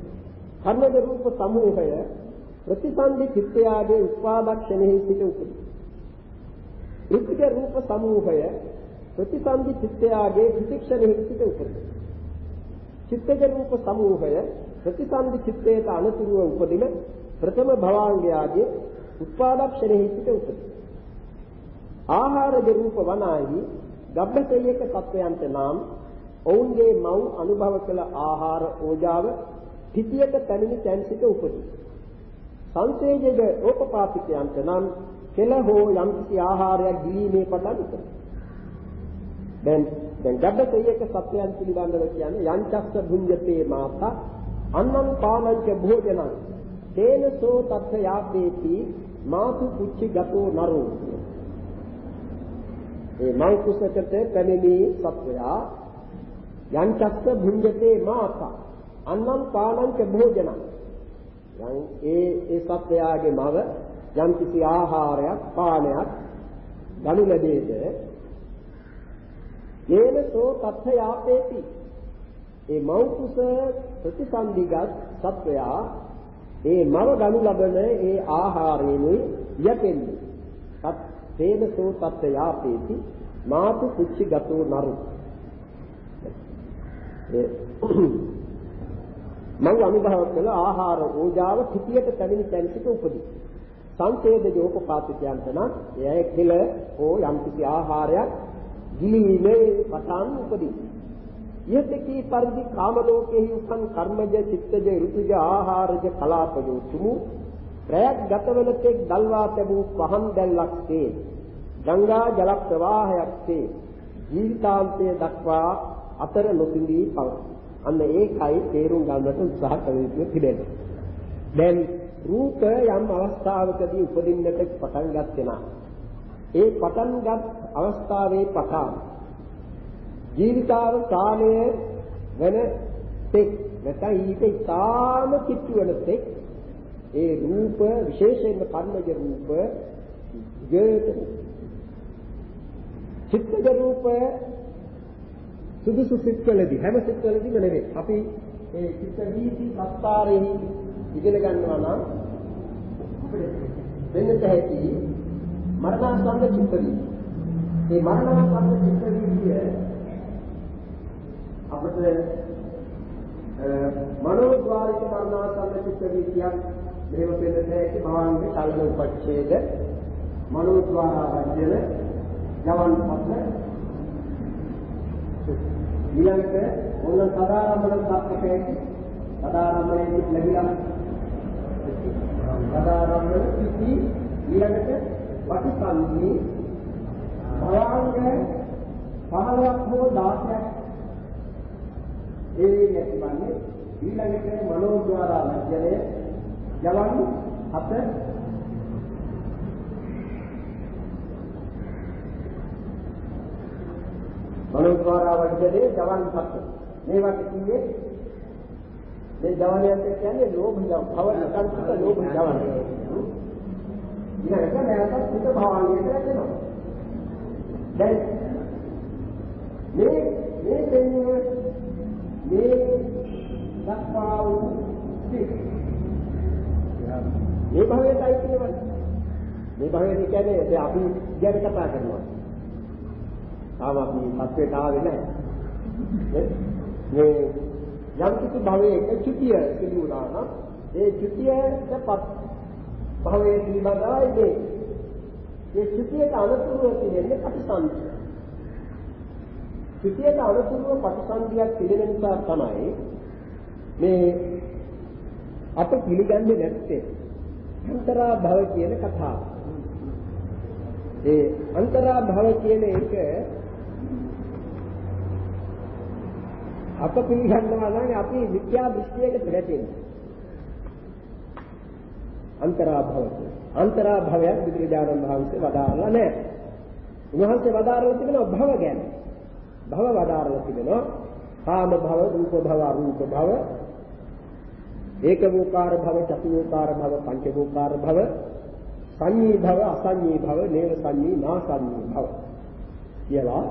කර්මජ රූප සමූහය ප්‍රතිසන්දි චිත්තයාගේ උත්පාදක්ෂණෙහි සිට උපදී. ඍතික රූප සමූහය ප්‍රතිසන්දි චිත්තයාගේ ප්‍රතික්ෂණෙහි සිට උපදී. චිත්තජ රූප සමූහය ප්‍රතිසන්දි චිත්තයට අනුතුරුව උපදින ප්‍රථම භවාංගයාගේ උත්පාදක්ෂණෙහි සිට උපදී. ආහාරජ රූප වනාහි ගබ්බසේයක සත්වයන්ට නම් ඔවුන්ගේ මව් අනුභව කළ ආහාර ඕජාව පිටියක පැමිණි තැන් සිට උපදී. සංසේජද ඕපපාතිකයන්ට නම් කෙල හෝ යම්කිසි ආහාරයක් ගිලීමේ පටන් ගන්නවා. දැන් දැන් ගබ්බතේයක සත්‍යයන් පිළිබඳව කියන්නේ යංචස්ස භුඤ්ජතේ මාතා අන්නං පානංච භෝජනං තේනසෝ තත්ථ යාපේති මාතු කුච්චි ගතෝ නරෝ ඒ මෞකුසකට පැමිණි සත්වයා යංචස්ස භුඤ්ජතේ මාතා. අන්නං පානංච භෝජනං. යම් ඒ ඒ සත්වයාගේ මව යම් කිසි ආහාරයක් පානයක් ගනු ලැබේද? යේනසෝ තත්ථ යාපේති. ඒ මෞකුස ප්‍රතිසන්දිගත් සත්වයා ඒ මව ගනු ලබන ඒ ආහාරයෙන්ුයි යැපෙන්නේ තත් තේනසෝ තත්ථ යාපේති මාතු කුච්චි ගතෝ නරු ඒ මං අනුභව කළ ආහාර ඕජාව කිතියට පැමිණි තැන් සිට උපදී. සංකේදජෝපපාතිකයන්ට නම් එය කෙල හෝ යම් කිසි ආහාරයක් ගිලීමේ පටන් උපදී. යතකී පරිදි කාම ලෝකෙහි උපන් කර්මජ චිත්තජ ඍතුජ ආහාරජ කලාපජ තුමු ප්‍රයක් ගතවන තෙක් දල්වා ලැබූ පහන් දැල්ලක් තේ ගංගා ජල ප්‍රවාහයක් තේ ජීවිතාන්තය දක්වා අතර නොසිඳී පවතී. අන්න ඒකයි තේරුම් ගන්නට උත්සාහ කළ යුතු පිළිදෙන. දැන් රූප යම් අවස්ථාවකදී උපදින්නට පටන් ගත්තේ නම් ඒ පටන්ගත් අවස්ථාවේ පටන් ජීවිතාව කාලය වෙන තෙක් නැත්නම් ඊට ඉතාම කිට්ටු වෙන තෙක් ඒ රූප විශේෂයෙන්ම කර්මජ රූප ගේත චිත්තජ රූප සුදුසු සිත්වලදී හැම සිත්වලදීම නෙවෙයි. අපි ඒ චිත්ත වීති සත්තාරෙහි ඉගෙන ගන්නවා නම් වෙන්නට හැකි මරණාසන්න චිත්ත වීති. මේ මරණාසන්න චිත්ත වීතිය අපිට මනෝද්වාරික මරණාසන්න චිත්ත වීතියක් මෙහෙම පෙන්නට හැකි භාවංග චලන උපච්ඡේද මනෝද්වාරා වජ්‍යන යවන් පස්ස ඊළඟට ඕන සදාරම්මන සත්‍යකේ? සදාරම්මනේ ලැබිලා සදාරම්මන කිසි ඊළඟට වටිසන්හි භවංග 15ක් හෝ 16ක් ඒ නැතිවන්නේ ඊළඟට මනෝද්වාරා ලක්ෂණය යවන් හත මනෝද්වාරා වර්ජනේ ජවන් සත්‍ය. මේවට කිව්වේ මේ ජවනයත් කියන්නේ ලෝභ භව නිකන්ත ලෝභ ජවන. ඊළඟට නැවතත් පිට භවංගයට යනවා. දැන් මේ මේ දෙන්නේ මේ දක්වා වූ මේ භවයටයි කියවනේ. මේ භවයට කියන්නේ අපි ගැන කතා කරනවා. තාම අපි පස්සේ ආවේ නැහැ. මේ යම් කිසි භවයක චුතිය සිදු වුණා නම් ඒ චුතියටපත් භවයේ පිළිබඳවයි මේ. ඒ චුතියට අනුතුරුව තියෙන්නේ ප්‍රතිසන්දිය. චුතියට අනුතුරුව ප්‍රතිසන්දියක් පිළිගෙන නිසා තමයි මේ අප පිළිගන්නේ නැත්තේ අන්තරා භව කියන කතාව. ඒ අන්තරා භව කියන එක අප පිළිගන්නවා නම් අපි මිත්‍යා දෘෂ්ටියකට වැටෙන්නේ. අන්තරා භව. අන්තරා භවයක් බුදුරජාණන් වහන්සේ වදාරලා නැහැ. උන්වහන්සේ වදාරලා තිබෙනවා භව ගැන. භව වදාරලා තිබෙනවා කාම භව, රූප භව, අරූප භව, ඒකවෝකාර භව, චතුෝකාර භව, පංචවෝකාර භව, සංඤී භව, අසංඤී භව, නේව සංඤී, නාසංඤී භව. කියලා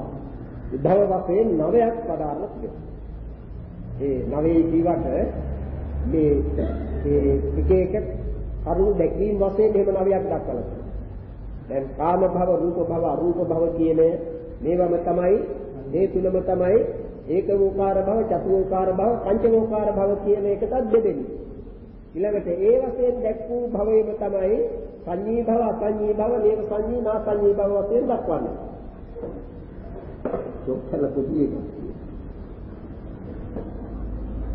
භව වශයෙන් නවයක් වදාරලා තිබෙනවා. ඒ නවයේ ජීවිත මේ ඒ එක එක කරුණු දැක්වීම වශයෙන් එහෙම නවයක් දක්වලා දැන් කාම භව රූප භව අරූප භව කියන මේවම තමයි මේ තුනම තමයි ඒකෝකාර භව චතුෝකාර භව පංචෝකාර භව කියන එකටත් දෙදෙන්නේ ඊළඟට ඒ වශයෙන් දැක් වූ භවයේම තමයි සංඤී භව අසංඤී භව නේව සංඤී නා සංඤී භව වශයෙන් දක්වන්නේ. ඔක්කොල පුදුයි.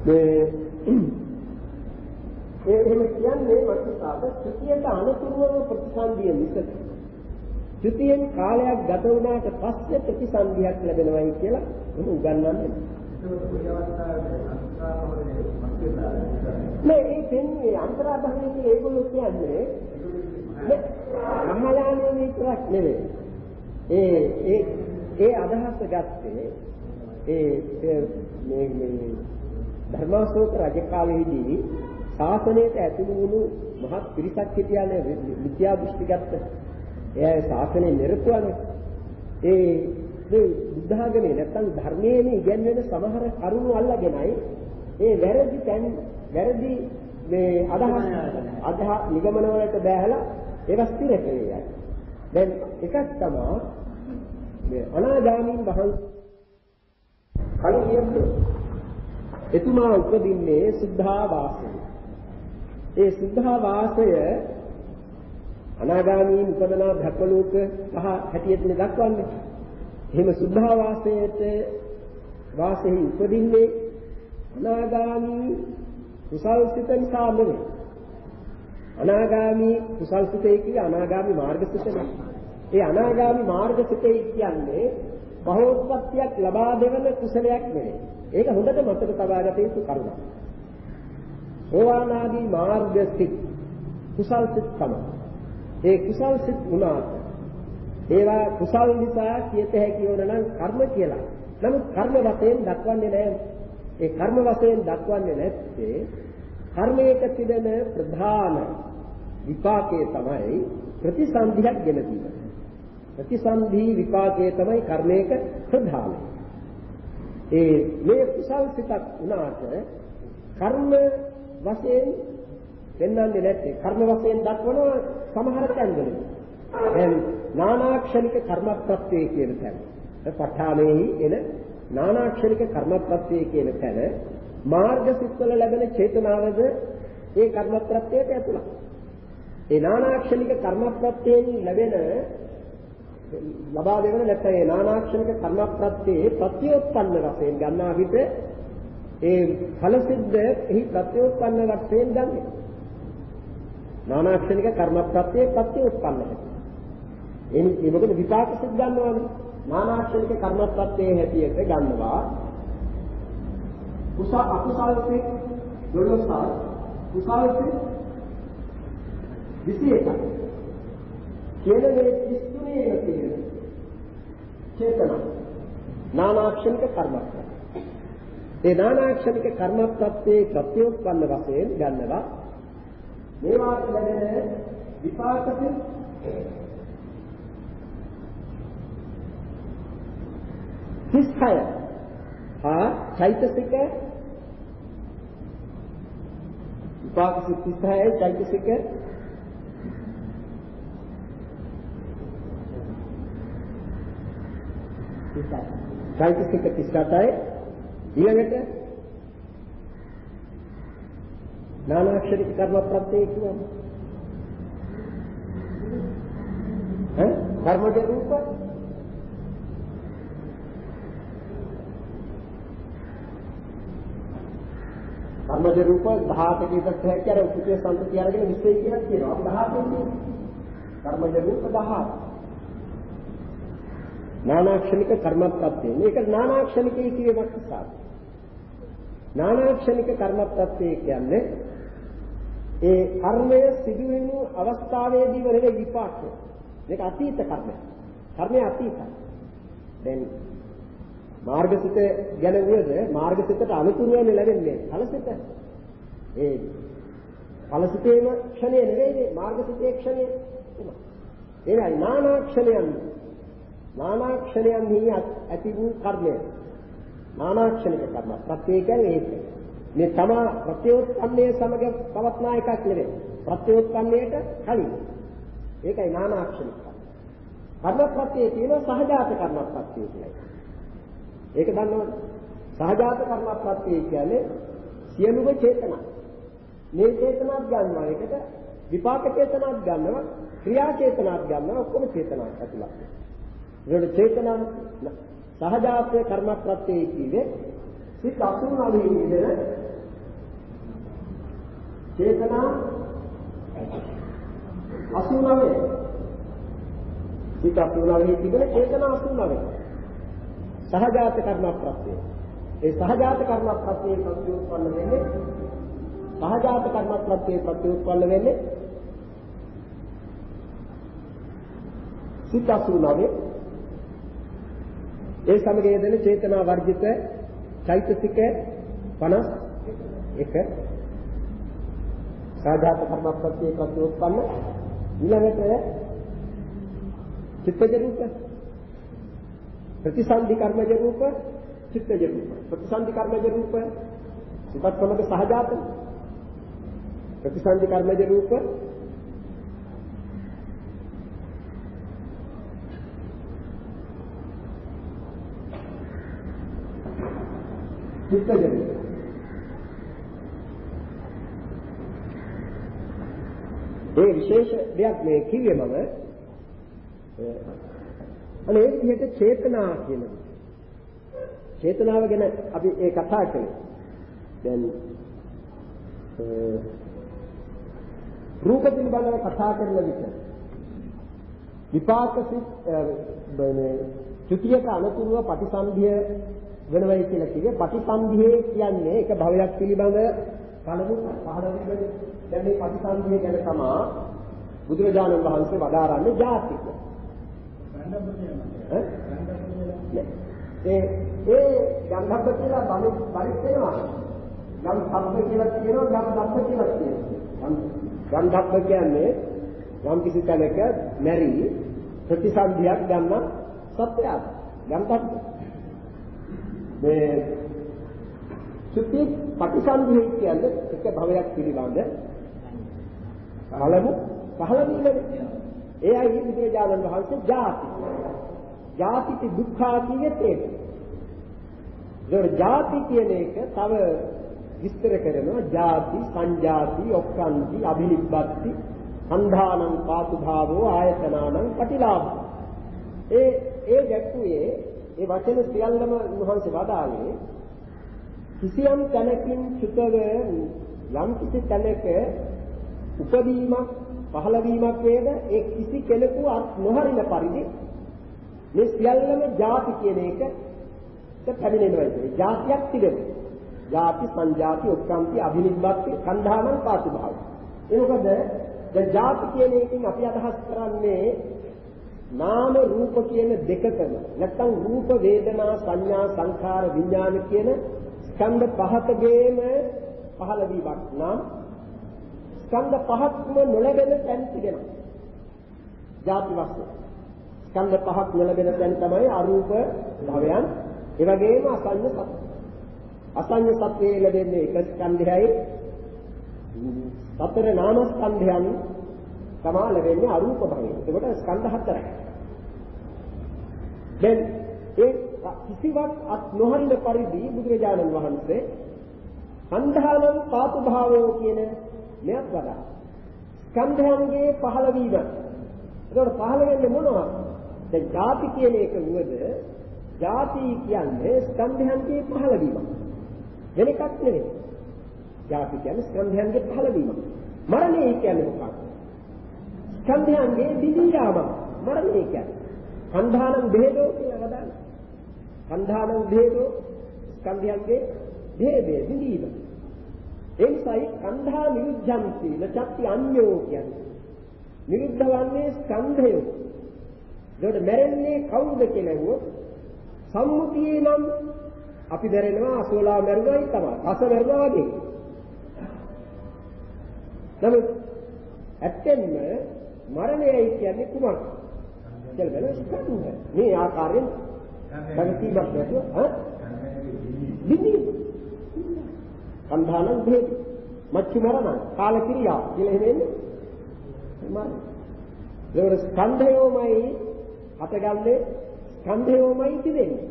මේ ඒ එහෙම කියන්නේ මනසාට සිටියට අනුතුරුව ප්‍රතිසන්දිය මිස ත්‍ෘතියෙන් කාලයක් ගත වුණාට පස්සේ ප්‍රතිසන්දියක් ලැබෙනවයි කියලා උන් උගන්වන්නේ. මේ ඒ දෙන්නේ අන්තරාධර්මයේ කියලා ඒගොල්ලෝ කියන්නේ මහායානයේ විතරක් නෙවෙයි. ඒ ඒ ඒ අදහස ගත්තේ ඒ මේ මේ ධර්මාශෝක රජ කාලයේදී ශාසනයට ඇතුළු වුණු මහත් පිරිසක් හිටියානේ විද්‍යා දෘෂ්ටිගත. එයා ශාසනය නිරතුවනේ. ඒ මේ බුද්ධ ආගමේ නැත්තම් ධර්මයේ ඉගෙනගෙන සමහර කරුණු අල්ලගෙනයි ඒ වැරදි තැන් වැරදි මේ අදහස් අදහ නිගමන වලට බෑහලා ඒවා ස්ථිර කෙරේ දැන් එකක් තමයි මේ අනාගාමීන් වහන්සේ කලින් කියද්දී එතුමා උපදින්නේ සුද්ධා වාසයේ. ඒ සුද්ධා වාසය අනාගාමීන් උපදනා භක්මලෝක පහ හැටියට දක්වන්නේ. එහෙම සුද්ධා වාසයට වාසෙහි උපදින්නේ අනාගාමී කුසල් සිත නිසා නෙවෙයි. අනාගාමී කුසල් සිතේ කිය අනාගාමී මාර්ග සිතනේ. ඒ අනාගාමී මාර්ග සිතේ කියන්නේ බහෝත්පත්තියක් ලබා දෙවන කුසලයක් නෙවෙයි. ඒක හොඳට මතක තබා ගත යුතු කරුණක්. සෝවානාදී මාර්ග සිත් කුසල් සිත් තමයි. ඒ කුසල් සිත් වුණාට ඒවා කුසල් නිසා කියත හැකි වුණ නම් කර්ම කියලා. නමුත් කර්ම වශයෙන් දක්වන්නේ නැහැ. ඒ කර්ම වශයෙන් දක්වන්නේ නැත්තේ කර්මයක තිබෙන ප්‍රධාන විපාකයේ තමයි ප්‍රතිසන්දියක් ගෙන දීම. ප්‍රතිසන්ධි විපාකයේ තමයි කර්මයක ප්‍රධානයි. ඒ මේ කුසල් සිතක් වුණාට කර්ම වශයෙන් පෙන්වන්නේ නැත්තේ කර්ම වශයෙන් දක්වන සමහර තැන්වල. දැන් නානාක්ෂණික කර්මප්‍රත්‍යය කියන තැන. ප ဋ ාණයෙහි එන නානාක්ෂණික කර්මප්‍රත්‍යය කියන තැන මාර්ග සිත්වල ලැබෙන චේතනාවද ඒ කර්මප්‍රත්‍යයට ඇතුළත්. ඒ නානාක්ෂණික කර්මප්‍රත්‍යයෙන් ලැබෙන ලබා දෙවන නැත්නම් ඒ නානාක්ෂණික කර්මප්‍රත්‍යයේ ප්‍රත්‍යෝත්පන්න වශයෙන් ගන්නා විට ඒ ඵලසිද්ධ එහි ප්‍රත්‍යෝත්පන්න වශයෙන් ගන්නේ. නානාක්ෂණික කර්මප්‍රත්‍යයේ ප්‍රත්‍යෝත්පන්න හැටි. එනි මොකද විපාක සිද්ධ ගන්නවානේ. නානාක්ෂණික කර්මප්‍රත්‍යයේ හැටියට ගන්නවා. කුසල අකුසල් සිත් 12 කුසල් සිත් 21 කියන මේ 33 තියෙන චේතන නානාක්ෂණික කර්මප්‍රත්‍ය. ඒ නානාක්ෂණික කර්මප්‍රත්‍යයේ ප්‍රත්‍යෝත්පන්න වශයෙන් ගන්නවා මේවාට ලැබෙන විපාකක සිස්හය හා චෛතසික. විපාක සිත් 36 චෛතසික. චෛතසික 38යි ඊළඟට නානාක්ෂරික කර්ම ප්‍රත්‍යය කියන්නේ. ඈ? කර්මජ රූප? කර්මජ රූප 18 කීපක් හැකියි අර උපේ සම්පතිය අරගෙන 20 කියලා කියනවා. 18 කර්මජ රූප 18 නානාක්ෂණික කර්මප්‍රත්‍යය. මේක නානාක්ෂණිකයි කියවීමක් නිසා. නානාක්ෂණික කර්මප්‍රත්‍යය කියන්නේ ඒ කර්මය සිදුවෙන අවස්ථාවේදී වෙන විපාකය. මේක අතීත කර්මය. කර්මය අතීතයි. දැන් මාර්ගසිත ගැන වුණද මාර්ගසිතට අනුතුරු වෙන ලැබෙන්නේ ඵලසිත. ඒ ඵලසිතේම ක්ෂණය නෙවෙයි මාර්ගසිතේ ක්ෂණය. එනයි නානාක්ෂණයන් නානාක්ෂණයන්හි ඇති වූ කර්මය. නානාක්ෂණික කර්ම. ප්‍රත්‍ය කියන්නේ ඒක. මේ තමා ප්‍රත්‍යෝත්පන්නයේ සමග පවත්නා එකක් නෙවෙයි. ප්‍රත්‍යෝත්පන්නයට කලින්. ඒකයි නානාක්ෂණික කර්ම. කර්ම ප්‍රත්‍යයේ තියෙන සහජාත කර්ම ප්‍රත්‍යය කියලා. ඒක දන්නවද? සහජාත කර්ම ප්‍රත්‍යය කියන්නේ සියලුම චේතනා. මේ චේතනාත් ගන්නවා එකට විපාක චේතනාත් ගන්නවා ක්‍රියා චේතනාත් ගන්නවා ඔක්කොම චේතනාත් ඇතුළත්. ඒකට චේතනා සහජාත්‍ය කර්ම ප්‍රත්‍යය කියේ සිත් 89 ඉඳලා චේතනා 89 සිත 89 තිබෙන චේතනා 89. සහජාත කර්ම ප්‍රත්‍යය. ඒ සහජාත කර්ම ප්‍රත්‍යය ප්‍රතිඋත්පන්න වෙන්නේ සහජාත කර්ම ප්‍රත්‍යය ප්‍රතිඋත්පන්න වෙන්නේ සිත 89 ඒ සමග යෙදෙන චේතනා වර්ජිත චෛතසික 51 සාධාත කර්මප්‍රත්‍ය ප්‍රතිඋත්පන්න ඊළඟට චිත්තජ රූප ප්‍රතිසන්දි කර්මජ රූප චිත්තජ රූප. ප්‍රතිසන්දි කර්මජ රූප සිතත් සමග සහජාත. ප්‍රතිසන්දි කර්මජ රූප චිත්තජ රූප ඒ විශේෂ දෙයක් මේ කිව්වේ මම අනේ ඒ විදිහට චේතනා කියන චේතනාව ගැන අපි ඒ කතා කළේ. දැන් රූප පිළිබඳව කතා කරන විට විපාකසිත මේ ත්‍ෘතියක අනුතුරුව ප්‍රතිසන්ධිය වෙනවයි කියලා කිව්වේ. ප්‍රතිසන්ධියේ කියන්නේ එක භවයක් පිළිබඳ කලමු පහළ වෙන දැන් මේ ප්‍රතිසන්ධිය ගැන තමයි බුදුරජාණන් වහන්සේ වදාරන්නේ ජාතික. ඒ ඒ ගන්ධබ්බ කියලා බලි බලි වෙනවා. ගම් සබ්බ කියලා කියනවා ගම් දබ්බ කියලා කියනවා. ගන්ධබ්බ කියන්නේ යම් කිසි තැනක මෙරි ප්‍රතිසන්ධියක් ගන්න සත්‍යයක්. ගන්ධබ්බ. මේ සුත්ති ප්‍රතිසන්ධිය කියන්නේ එක භවයක් පිළිබඳ පළමු පහළ වීමනේ. ඒ අයි බුදුරජාණන් වහන්සේ ජාති. ජාතිති දුක්ඛා කියතේ. ඒතර ජාති කියන එක තව විස්තර කරනවා ජාති, සංජාති, ඔක්කාන්ති, අභිනිබ්බත්ති, අන්ධානං පාතු භාවෝ ආයතනානං පටිලාභ. ඒ ඒ දැක්ුවේ ඒ වචන සියල්ලම උන්වහන්සේ වදාළේ කිසියම් තැනකින් චුතව යම් කිසි තැනක උපදීමක් පහළවීමක් වේද ඒ කිසි කෙනෙකු අත් නොහරින පරිදි මේ සියල්ලම ಜಾති කියන එක පැමිණෙනවා කියන්නේ ಜಾතියක් තිබෙනවා. ಜಾති සංජාති උත්කම්පි අභිනිබ්බත්ති කණ්ඩාමං පාතු භාව. ඒ මොකද දැන් ಜಾති කියන එකෙන් අපි අදහස් කරන්නේ නාම රූප කියන දෙකකම නැත්නම් රූප වේදනා සංඥා සංඛාර විඥාන කියන ස්කන්ධ පහතගේම පහළවීමක් නම් ස්කන්ධ පහක්ම නොලැබෙන තැන් තිබෙනවා. ಜಾති වස්තු. ස්කන්ධ පහක් නොලැබෙන තැන් තමයි අරූප භවයන්. ඒ වගේම අසඤ්ඤ සත්‍ය. අසඤ්ඤ සත්‍යයේ ලැබෙන්නේ එක ස්කන්ධයයි සතර නාම ස්කන්ධයන් තමයි ලැබෙන්නේ අරූප භවයේ. ඒකට ස්කන්ධ හතරයි. දැන් ඒ කිසිවක් අත් නොහරින පරිදි බුදුරජාණන් වහන්සේ අන්ධානම් පාතු භාවෝ කියන මෙයක් වඩා ස්කන්ධයන්ගේ පහළ වීම. ඒකට පහළ වෙන්නේ මොනවද දැන් ಜಾති කියන එක වුවද ಜಾති කියන්නේ ස්කන්ධයන්ගේ පහළ වීම. වෙන එකක් නෙවෙයි. ಜಾති කියන්නේ ස්කන්ධයන්ගේ පහළ වීම. මරණය කියන්නේ මොකක්ද? ස්කන්ධයන්ගේ දිවි යාම මරණය කියන්නේ. සංධානම් බෙහෙදෝ කියලා වදාන. සංධානම් බෙහෙදෝ ස්කන්ධයන්ගේ බෙහෙදේ දිදීම. ඒ නිසායි කන්ධා නිරුද්ධන්ති නචත්ති අඤ්ඤෝ කියන්නේ. නිරුද්ධ වන්නේ ස්කන්ධය. ඒකට මැරෙන්නේ කවුද කියලා ඇහුවොත් සම්මුතියේ නම් අපි දැරෙනවා අසෝලා මැරුණායි තමයි. රස මැරුණා වගේ. නමුත් ඇත්තෙන්ම මරණයයි කියන්නේ කුමක්ද? කියලා බලන ස්කන්ධ. මේ ආකාරයෙන් සංකීර්ණයක් නැතුව ඈ? දිවි කන්ධානම් භේදි. මච්චු මරණ කාල ක්‍රියා කියලා එහෙම එන්නේ. මරණ. ඒවල ස්කන්ධයෝමයි හටගන්නේ ස්කන්ධයෝමයි තිබෙන්නේ.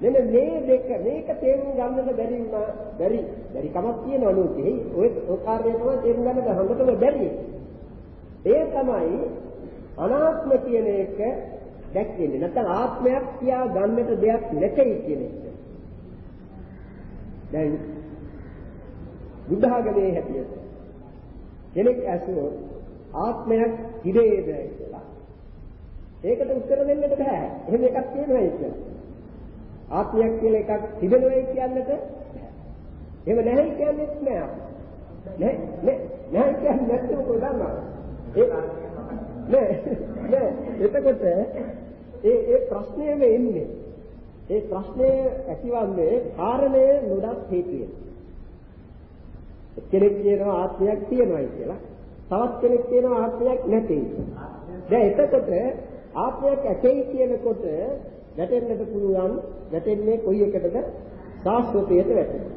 මෙන්න මේ දෙක මේක තේරුම් ගන්නට බැරි වුණා බැරි බැරි කමක් තියෙනවා නෝකේ. ඔය ඔය කාර්යය තමයි තේරුම් ගන්නට හොඳටම බැරි. ඒ තමයි අනාත්ම කියන එක දැක්කෙන්නේ. නැත්නම් ආත්මයක් කියා ගන්නට දෙයක් නැtei කියන එක. දැන් බුද්ධාගමේ හැටියට කෙනෙක් ඇසුවොත් ආත්මයක් ඉදේද කියලා ඒකට උත්තර දෙන්නට බෑ. එහෙම එකක් තියෙනවා කියලා. ආත්මයක් කියලා එකක් තිබෙනවයි කියන්නට එහෙම නැහැ කියන්නේත් නෑ. නෑ නෑ නෑ කියන්නේ නැත්නම් කොහොමද දන්නවද? ඒ නෑ නෑ එතකොට ඒ ඒ ප්‍රශ්නයම එන්නේ ඒ ප්‍රශ්නය ඇතිවන්නේ කාරණය නොදත් හේතුවෙන්. කෙනෙක් කියනවා ආත්මයක් තියෙනවායි කියලා. තවත් කෙනෙක් කියනවා ආත්මයක් නැtei. දැන් එතකොට ආත්මයක් ඇතei කියනකොට වැටෙන්නට පුළුවන් වැටෙන්නේ කොයි එකටද? සාස්වතයට වැටෙනවා.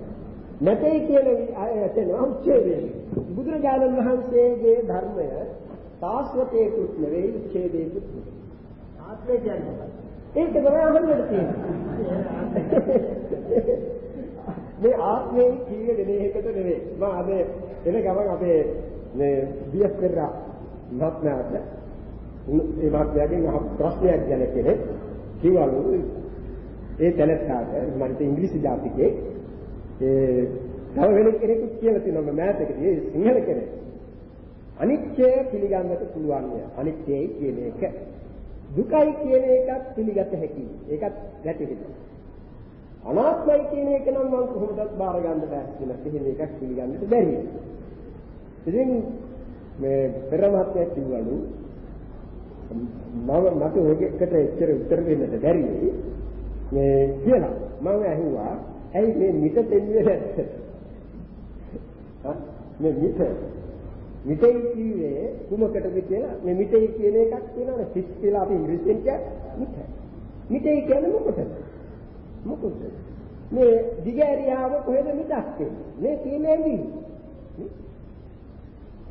නැtei කියන ඇතෙනවා උච්ඡේදයෙන්. බුදුරජාණන් වහන්සේගේ ධර්මය සාස්වතේකුත් නෙවෙයි උච්ඡේදේකුත් නෙවෙයි. ආත්මය කියන්නේ ඒක තමයි අහන්නට තියෙන්නේ. මේ ආත්මේ කීයේ වෙන එකකට නෙවෙයි. මම අද එන ගමන් අපේ මේ බියස් පෙරා මහත්මයාට ඒ මහත්මයාගෙන් අහ ප්‍රශ්නයක් ගැන කෙනෙක් කිව්වලු ඒ තැනට මට ඉංග්‍රීසි ජාතිකේ ඒ තව වෙන කෙනෙකුත් කියලා තියෙනවා මෑතකදී සිංහල කෙනෙක්. අනිත්‍ය පිළිගන්නට පුළුවන් ය. අනිත්‍යයි කියන එක. දුකයි කියන එකත් පිළිගත හැකියි. ඒකත් වැටහෙනවා. අනාත්මයි කියන එක නම් මම කොහොමදත් බාර ගන්න බෑ කියලා. එහෙම එකක් පිළිගන්නට බැරි. ඉතින් මේ පෙරමහත්ය කිව්වලු මම මට ඔයකට එච්චර උත්තර දෙන්නට බැරි මේ කියලා. මම ඇහුවා ඇයි මේ මිට දෙන්නේ නැත්තේ? මේ මිට මිටයි කිව්වේ කුමකටද කියලා මේ මිටයි කියන එකක් තියෙනවනේ ෆිස් කියලා අපි ඉංග්‍රීසියෙන් කියන්නේ මිටයි. මිටයි කියන්නේ මොකටද? මොකද? මේ දිගෑරියාව කොහෙද මිටක් තියෙන්නේ? මේ තියෙන ඇඟිලි.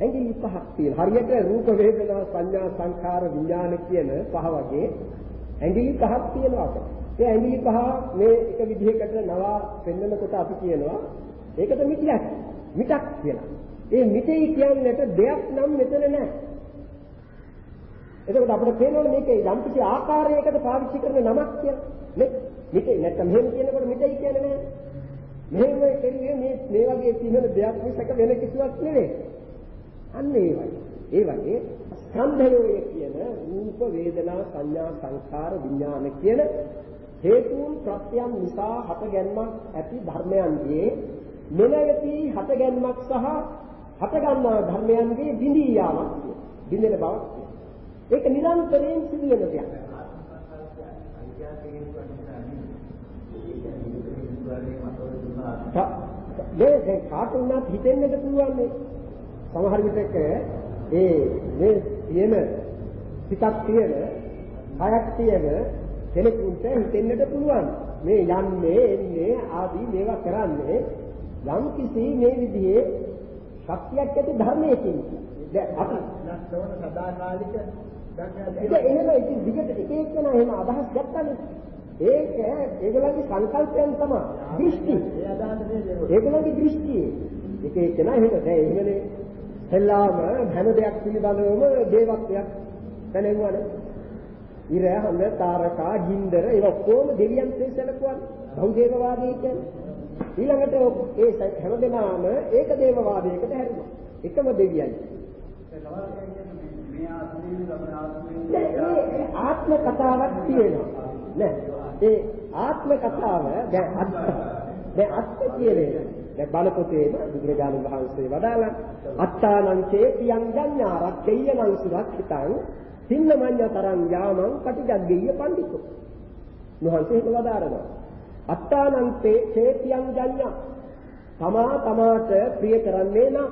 ඇඟිලි පහක් තියෙනවා. හරියට රූප වේදනා සංඥා සංඛාර විඥාන කියන පහ වගේ ඇඟිලි පහක් තියෙනවා අපිට. ඒ ඇඟිලි පහ මේ එක විදිහකට නවා පෙන්වනකොට අපි කියනවා ඒකට මිටියක්. මිටක් කියලා. ඒ මිටෙයි කියන්නට දෙයක් නම් මෙතන නැහැ. එතකොට අපිට පේනවනේ මේක යම් කිසි ආකාරයකට පාවිච්චි කරන නමක් කියලා. නේ? මිටෙයි නැත්තම් මෙහෙම කියනකොට මිටෙයි කියන්නේ නැහැ. මෙහෙම කියන්නේ මේ මේ වගේ තියෙන දෙයක් මිසක වෙන කිසිවක් නෙවෙයි. අන්න ඒ වගේ. ඒ වගේ ස්කන්ධයෝය කියන රූප වේදනා සංඥා සංඛාර විඥාන කියන හේතුන් ප්‍රත්‍යයන් නිසා හටගැන්මක් ඇති ධර්මයන්ගේ මෙලෙවති හටගැන්මක් සහ හට ගන්නා ධර්මයන්ගේ බිඳී යාමක් බිඳෙන බවක් ඒක නිරන්තරයෙන් සිදුවෙන දෙයක්. මේ දැන් කාටුණත් හිතෙන්නද පුළුවන් මේ සමහර විටක ඒ මේ තියෙන පිටක් තියෙන හයක් තියෙන කෙනෙකුට හිතෙන්නට පුළුවන් මේ යන්නේ එන්නේ ආදී මේවා කරන්නේ යම් කිසි මේ විදිහේ ශක්තියක් ඇති ධර්මයේ කියන්නේ. දැන් අපි සදාකාලික ඒක එහෙම ඉතින් විකට එක එකන එහෙම අදහස් ගත්තනේ. ඒක ඒගොල්ලන්ගේ සංකල්පයන් තමයි. දෘෂ්ටි. ඒගොල්ලන්ගේ දෘෂ්ටි. එක එකන එහෙම දැන් එහෙමනේ සෙල්ලාම හැම දෙයක් පිළිබඳවම දේවත්වයක් දැනෙනවනේ. ඉර හඳ තාරකා ගින්දර ඒ ඔක්කොම දෙවියන් සැලකුවා. බෞද්ධේවවාදී කියන්නේ. ඊළඟට ඒ හැමදෙනාම ඒක දේවවාදයකට හැරුණා. එකම දෙවියන්. ආත්ම කතාවක් තියෙනවා. නෑ. ඒ ආත්ම කතාව දැන් අත් දැන් අත් කියන්නේ දැන් බල පොතේම බුදුරජාණන් වහන්සේ වදාළා. අත්තානං චේතියං ජඤ්ඤා රක්ඛේයනං සුරක්ෂිතං තින්නමඤ්ඤතරං යාමං පටිජග්ගේය පඬිතු. මොහන්සේ ඒක වදාරනවා. අත්තානන්තේ චේතියං ජඤ්ඤා. තමා තමාට ප්‍රිය කරන්නේ නම්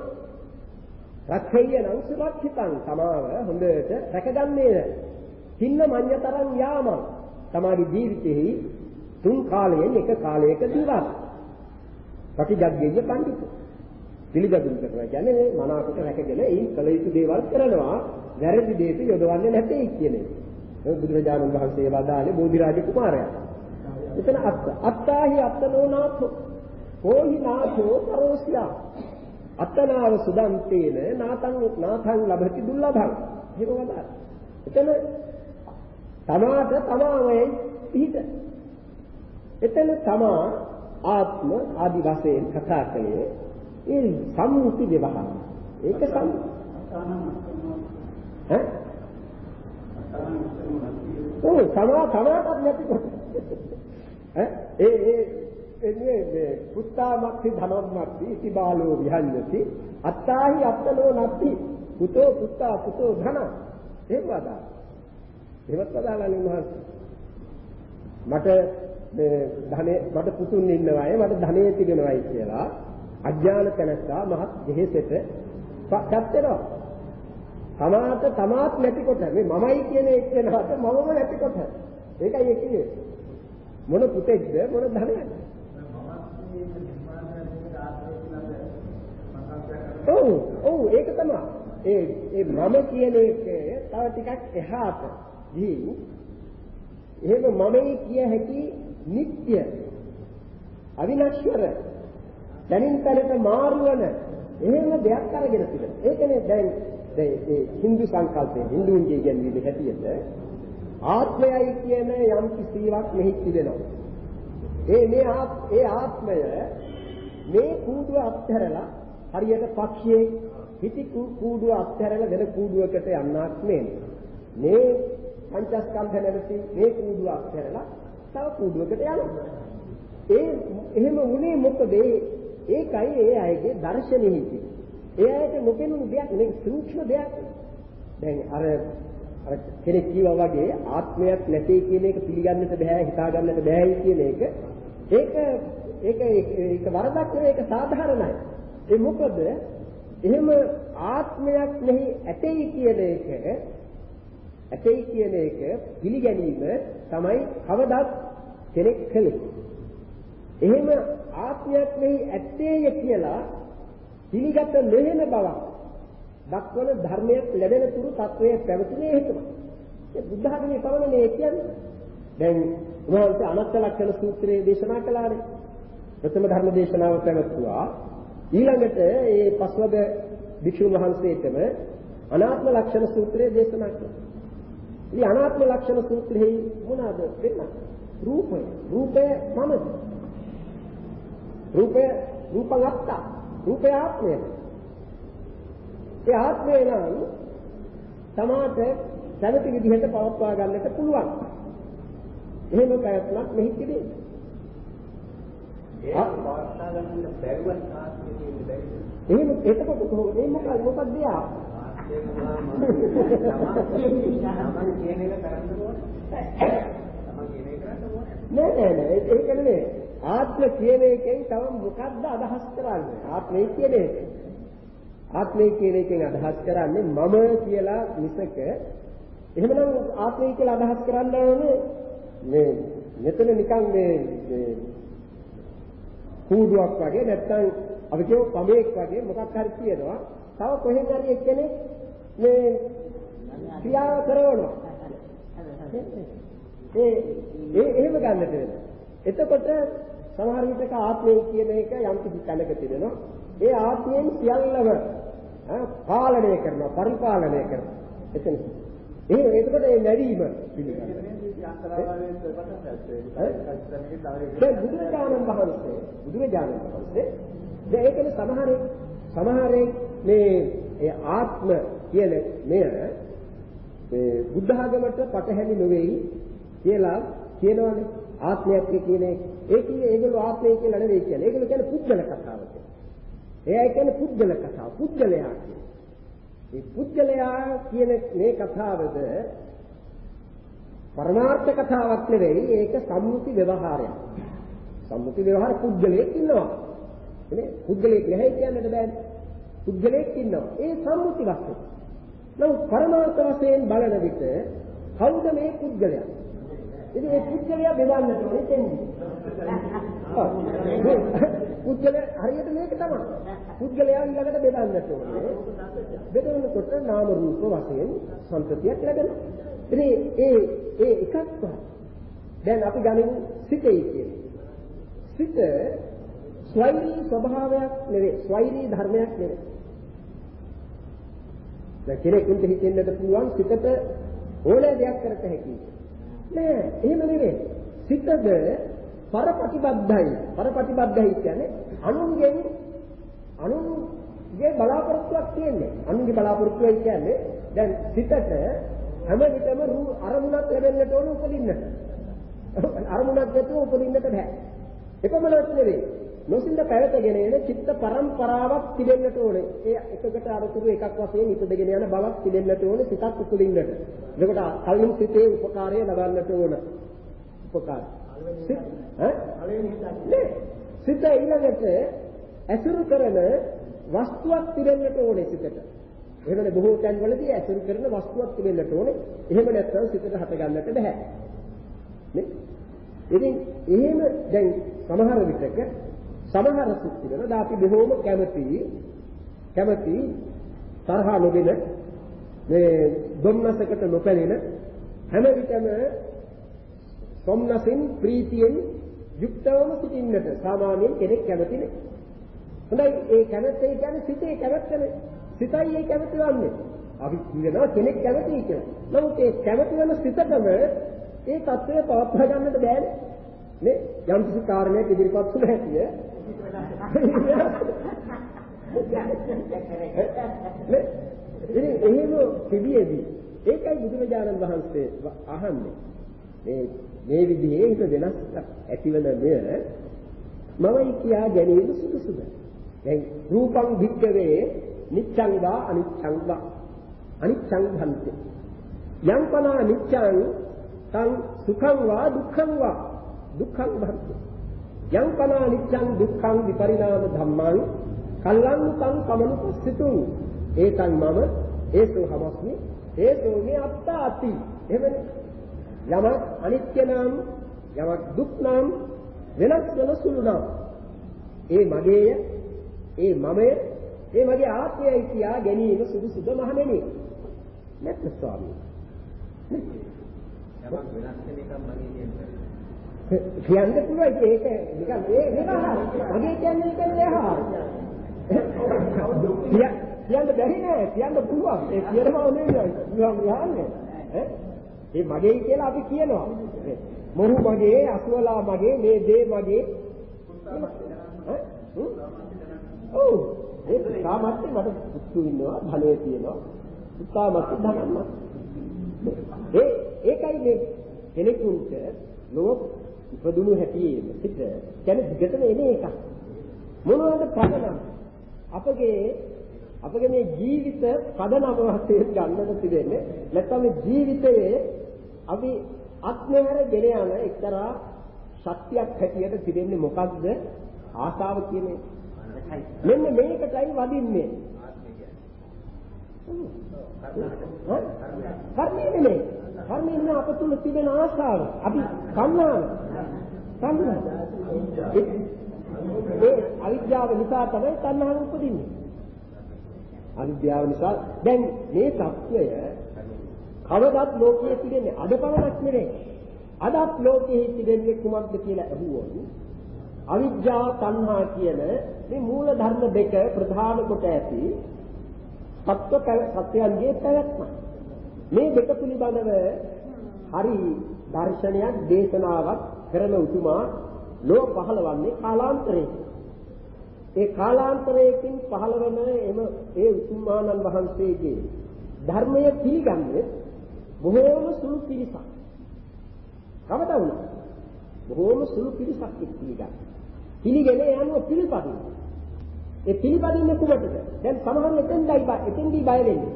රක්ඛේය නම් සුරක්ෂිතං. තමාව හොඳට රැකගන්නේ තින්න මඤ්ඤතරං යාමං. තමාගේ ජීවිතෙහි තුන් කාලයෙන් එක කාලයක දිවක් ප්‍රතිජග්ගේය පඬිතු පිළිගදුම් කරනවා කියන්නේ මනාකොට රැකගෙන ඒ කල යුතු දේවල් කරනවා වැරදි දේට යොදවන්නේ නැtei කියන එක. බුදුරජාණන් වහන්සේ වදාළේ බෝධිරාජ කුමාරයා. එතන අත්ත. අත්තාහි අත්තනෝ නාථෝ. හෝහි නාථෝ පරෝසියා. අත්තනාව සුදන්තේන නාතං නාතං ලබති දුර්ලභං. එහෙම වදාන. එතන තමාට තමාමයි පිහිට. එතන තමා ආත්ම ආදි වශයෙන් කතා කළේ ඒ සම්මුති ව්‍යවහාර. ඒක සම් ඈ? ඔව් තමා තමාටත් නැතිකොට ඈ? ඒ ඒ එන්නේ මේ පුත්තාමක්ති ධනම්මක්ති ඉති බාලෝ විහඤ්ඤති. අත්තාහි අත්තනෝ නැති පුතෝ පුත්තා පුතෝ ධන. ඒක වදා එහෙමත් වදාලානේ මහන්සි මට මේ ධනෙ මට පුතුන් ඉන්නවායි මට ධනෙ තිබෙනවායි කියලා අඥාන තැනස්සා මහත් දෙහෙසෙට පත් වෙනවා තමාට තමාත් නැතිකොට මේ මමයි කියන එක්කෙනාට මමම නැතිකොට ඒකයි ඒ කියන්නේ මොන පුතෙක්ද මොන ධනයක්ද? ඔව් ඔව් ඒක තමයි. ඒ ඒ මම කියන එක තව ටිකක් එහාට. ගිහින් එහෙම මමයි කිය හැකි නිට්ටය අවිනශ්වර දැනින් තැනට මාරුවන එහෙම දෙයක් අරගෙන තිබෙනවා ඒකනේ දැන් ඒ Hindu සංකල්පයේ Hinduන්ගේ ඉගැන්වීම හැටියට ආත්මයයි කියන යම් කිසිවක් මෙහි තිබෙනවා. ඒ මේ ඒ ආත්මය මේ කූඩුව අත්හැරලා හරියට පක්ෂියේ හිටි කූඩුව අත්හැරලා වෙන කූඩුවකට යන්නක් නෙමෙයි. මේ පංචස්කන්ධ නැවති මේ කූඩුව අත්හැරලා තව කූඩුවකට යනවා. ඒ එහෙම වුණේ මොකද ඒකයි ඒ අයගේ දර්ශනෙහි ඒ ඇයට නොපෙනුණු දෙයක් මේක සූක්ෂම දෙයක්. දැන් අර අර කෙනෙක් කියවා වගේ ආත්මයක් නැtei කියන එක පිළිගන්නට බෑ හිතා ගන්නට බෑයි කියන එක ඒක ඒක ඒක වරදක් නෙවෙයි ඒක සාධාරණයි. ඒ මොකද එහෙම ආත්මයක් නැහි ඇtei කියන එක ඇtei කියන එක පිළිගැනීම තමයි කවදාත් කෙනෙක් කළේ. එහෙම ආත්මයක් නැහි ඇත්තේය කියලා පිළිගත නොවන බවක් දක්වන ධර්මයක් ලැබෙන තුරු තත්වයේ පැවතුනේ එහෙමයි. ඒ බුද්ධ ධර්මයේ පවණනේ කියන්නේ. දැන් උන්වහන්සේ අනත්ත ලක්ෂණ සූත්‍රයේ දේශනා කළානේ. ප්‍රථම ධර්ම දේශනාව පැවැත්වුවා. ඊළඟට ඒ පස්වග භික්ෂුන් වහන්සේටම අනාත්ම ලක්ෂණ සූත්‍රය දේශනා කළා. ඉතින් අනාත්ම ලක්ෂණ සූත්‍රෙහි මොනවාද වෙන්නේ? රූපය. රූපය මමද? රූපය රූපං අත්තා රූපය ආත්මය. ඒ ආත්මය නම් තමාට දැනති විදිහට පවත්වා ගන්නට පුළුවන්. එහෙම ප්‍රයත්නක් මෙහි තිබේ. ඒක පවත්වා ගන්න බැරුවන් ආත්මය කියන්නේ බැරිද? එහෙම එතකොට කොහොමද මේ මොකක්ද මොකක්ද යා? තමන් කියන එක කරන්න ඕනේ. තමන් කියන එක කරන්න ඕනේ. නෑ නෑ නෑ ඒක නෙමෙයි. ආත්ම කියන එකෙන් තව මොකද්ද අදහස් කරන්නේ? ආත්මය කියන එක. ආත්මය කියන එකෙන් අදහස් කරන්නේ මම කියලා මිසක එහෙමනම් ආත්මය කියලා අදහස් කරන්න ඕනේ මේ මෙතන නිකන් මේ මේ කූඩුවක් වගේ නැත්නම් අපි කියමු පමේක් වගේ මොකක් හරි කියනවා. තව කොහෙන් හරි එක්කෙනෙක් මේ ක්‍රියාව කරනවා. ඒ ඒ එහෙම ගන්නට වෙනවා. එතකොට සමහර විටක ආත්මය කියන එක යම් කිසි තැනක තිබෙනවා. ඒ ආත්මයෙන් සියල්ලම පාලනය කරනවා, පරිපාලනය කරනවා. එතන. ඒ එතකොට ඒ නැවීම පිළිගන්නවා. දැන් බුදුරජාණන් වහන්සේ බුදුරජාණන් වහන්සේ දැන් ඒකනේ සමහරේ සමහරේ මේ ඒ ආත්ම කියන මෙය මේ බුද්ධ ආගමට පටහැනි නොවේයි කියලා කියනවානේ ආත්මයක් කියන එක. ඒ කියන්නේ ඒගොල්ලෝ ආත්මය කියලා නෙවෙයි කියන්නේ. ඒගොල්ලෝ කියන්නේ පුද්ගල කතාව කියලා. එයා කියන්නේ පුද්ගල කතාව. පුද්ගලයා කියන්නේ. මේ පුද්ගලයා කියන මේ කතාවද පරමාර්ථ කතාවක් නෙවෙයි ඒක සම්මුති ව්‍යවහාරයක්. සම්මුති ව්‍යවහාර පුද්ගලයෙක් ඉන්නවා. නේ? පුද්ගලයෙක් නැහැ කියන්නට බෑනේ. පුද්ගලයෙක් ඉන්නවා. ඒ සම්මුති වස්තු. නමුත් පරමාර්ථ වශයෙන් බලන විට කවුද මේ පුද්ගලයා? ඉතින් ඒ පුද්ගලයා බෙදන්නට ඕනේ දෙන්නේ. පුද්ගල හරියට මේක තමයි. පුද්ගලයා ඊළඟට බෙදන්නට ඕනේ. බෙදනකොට නාම රූප වශයෙන් සංතතියක් ලැබෙනවා. ඉතින් ඒ ඒ එකක් දැන් අපි ගනිමු සිතේ කියන්නේ. සිත ස්වෛරී ස්වභාවයක් නෙවෙයි, ස්වෛරී ධර්මයක් නෙවෙයි. දැන් කෙනෙකුට හිතෙන්නට පුළුවන් සිතට ඕනෑ දෙයක් කරත හැකියි. නෑ එහෙම නෙවෙයි. සිතද පරපටිබද්ධයි. පරපටිබද්ධයි කියන්නේ අනුන්ගෙන් අනුන්ගේ බලාපොරොත්තුවක් තියෙන්නේ. අනුන්ගේ බලාපොරොත්තුවයි කියන්නේ දැන් සිතට හැම විටම රූ අරමුණක් ලැබෙන්නට ඕන උපදින්නට. අරමුණක් නැතුව උපදින්නට බෑ. එපමණක් නෙවෙයි. නොසින්ද පැවතගෙන එන චිත්ත පරම්පරාවක් තිබෙන්නට ඕනේ. ඒ එකකට අරතුරු එකක් වශයෙන් ඉපදගෙන යන බවක් තිබෙන්නට ඕනේ සිතක් උපදින්නට. එතකොට කලින් සිතේ උපකාරය ලබන්නට ඕන. උපකාර. ඈ? සිත ඊළඟට ඇසුරු කරන වස්තුවක් තිබෙන්නට ඕනේ සිතට. එහෙමනේ බොහෝ තැන්වලදී ඇසුරු කරන වස්තුවක් තිබෙන්නට ඕනේ. එහෙම නැත්නම් සිතට හට ගන්නට බෑ. නේ? ඉතින් එහෙම දැන් සමහර විටක සමහර සිත් තිබෙනවා. අපි බොහෝම කැමති කැමති තරහ නොගෙන මේ ධම්මසකට නොපැළෙන හැම විටම සොම්නසින් ප්‍රීතියෙන් යුක්තවම සිටින්නට සාමාන්‍යයෙන් කෙනෙක් කැමති නේ. හොඳයි ඒ කැමැත්ත ඒ කියන්නේ සිතේ කැමැත්තනේ. සිතයි ඒ කැමැත්ත වන්නේ. අපි කියනවා කෙනෙක් කැමතියි කියලා. නමුත් ඒ කැමැති වෙන සිතකම ඒ தත්ත්වය පවත්වා ගන්නට බෑනේ. නේ යම් කිසි කාරණයක් ඉදිරිපත් වුණ හැටිය නේ ඉතින් එහෙම පිළියෙදී ඒකයි බුදුරජාණන් වහන්සේ අහන්නේ මේ මේ විදිහේ හිත වෙනස් ඇතිවන මෙය මමයි කියා ගැනීම සුදුසුද දැන් රූපං භික්කවේ නිච්ඡං වා අනිච්ඡං වා අනිච්ඡං භන්ති යම් පනා නිච්ඡං තං සුඛං වා දුක්ඛං වා දුක්ඛං භන්ති යම් පනා නිච්ඡං දුක්ඛං විපරිණාම ධම්මං කල්ලං තං කමනුපස්සිතුං ඒතං මම ඒසෝ හමස්මි ඒසෝ මේ අත්තාති. එහෙමනේ. යමක් අනිත්‍ය නම් යමක් දුක් නම් වෙනස් වෙන සුළු නම්. ඒ මගේය ඒ මමය ඒ මගේ ආත්මයයි කියා ගැනීම සුදුසුද මහණෙනි? නැත්නම් ස්වාමී යමක් වෙනස් වෙන එකක් මගේ කියන්නේ කියන්න පුළුවන් ඒක. නිකන් ඒ නෙමෙයි මගේ කියන්නේ ඒක නෙහා කියන්න බැරි නෑ. කියන්න පුළුවන්. ඒ කියනවා නෙමෙයි යන්නේ ඈ? ඒ මගේ කියලා අපි කියනවා. මොහු මගේ අසුවලා මගේ මේ දේ මගේ. ඔව්. ඒක සාමත්‍ය මට පුතු ඉන්නවා ධනෙ තියෙනවා. උත්සාහමත් ධනම්ම ඒ ඒකයි මේ කෙනෙකුට ලෝක ඉපදුණු හැටියේම සිට කියන්නේ දිගටම එන එකක්. මොනවද පදනම? අපගේ අපගේ මේ ජීවිත පදනම වශයෙන් ගන්නට තිබෙන්නේ නැත්නම් මේ ජීවිතයේ අපි අත්මහැර ගෙන යන එක්තරා ශක්තියක් හැටියට තිබෙන්නේ මොකක්ද? ආසාව කියන්නේ. මෙන්න මේකටයි වදින්නේ. කර්මය නෙමෙයි. කර්මය නෙමෙයි අප තුල තිබෙන ආශාව. අපි කන්නාන. කන්නාන. ඒ අවිද්‍යාව නිසා තමයි තණ්හාව උපදින්නේ. අවිද්‍යාව නිසා දැන් මේ தත්වය කවදත් ලෝකයේ තිබෙන්නේ අද පමණක් නෙවෙයි. අදත් ලෝකයේ තිබෙන්නේ කුමක්ද කියලා අහුවොත් අවිද්‍යාව තණ්හා කියන මේ මූල ධර්ම දෙක ප්‍රධාන කොට ඇති සත්ව සත්‍යයන්ගේ පැවැත්ම. මේ දෙක පිළිබඳව හරි දර්ශනයක් දේශනාවක් කරන උතුමා ලෝ පහළවන්නේ කාලාන්තරයේ. ඒ කාලාන්තරයකින් පහළවන එම ඒ උතුමාණන් වහන්සේගේ ධර්මය පිළිගන්නේ බොහෝම සුළු පිරිසක්. කවදා වුණා? බොහෝම සුළු පිරිසක් පිළිගන්න. පිළිගෙන යනවා පිළිපදින්න. ඒ පිළිපදින්නේ කුමටද? දැන් සමහර එතෙන්දයි එතෙන්දී බය වෙන්නේ.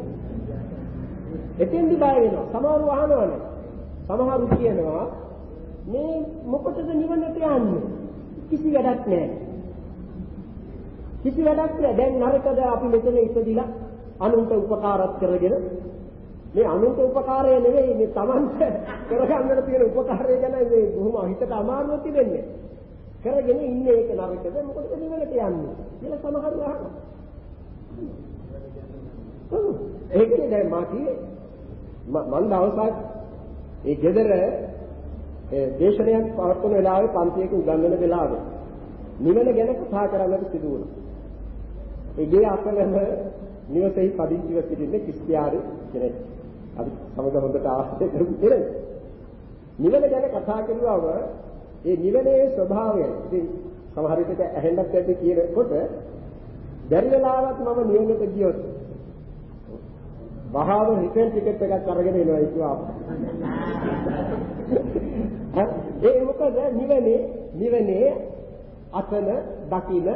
එතෙන්දී බය වෙනවා. සමහරව අහනවනේ. සමහරු කියනවා මේ මොකටද නිවනට යන්නේ? කිසි වැඩක් නැහැ. කිසි වැඩක් නැහැ. දැන් නරකද අපි මෙතන ඉපදිලා අනුන්ට උපකාරත් කරගෙන මේ අනුන්ට උපකාරය නෙවෙයි මේ Tamante කරගන්නට තියෙන උපකාරය ගැන මේ බොහොම හිතට අමාරුවක් තිබෙන්නේ. කරගෙන ඉන්නේ ඒක නරකද මොකටද නිවනට යන්නේ කියලා සමහරව අහනවා. ඒකනේ දැන් මා කියේ මම දවසක් ඒ ගෙදර ඒ දේශනයක් පවත්වන වෙලාවේ පන්තියක උගන්වන වෙලාවේ නිවන ගැන කතා කරන්නට සිදු වුණා. ඒ ගේ අසලම නිවසේහි පදිංචිව සිටින්නේ ක්‍රිස්තියානි කෙනෙක්. අපි සමග හොඳට ආශ්‍රය කරපු කෙනෙක්. නිවන ගැන කතා කරුවම ඒ නිවනේ ස්වභාවය. ඉතින් සමහර විට ඇහෙන්නත් ඇති කියනකොට බැරි වෙලාවක් මම නිවනට ගියොත් වහාම රිටර්න් ටිකට් එකක් අරගෙන එනවා ඉතිවා. ඒ මොකද නිවනේ නිවනේ අතන දකින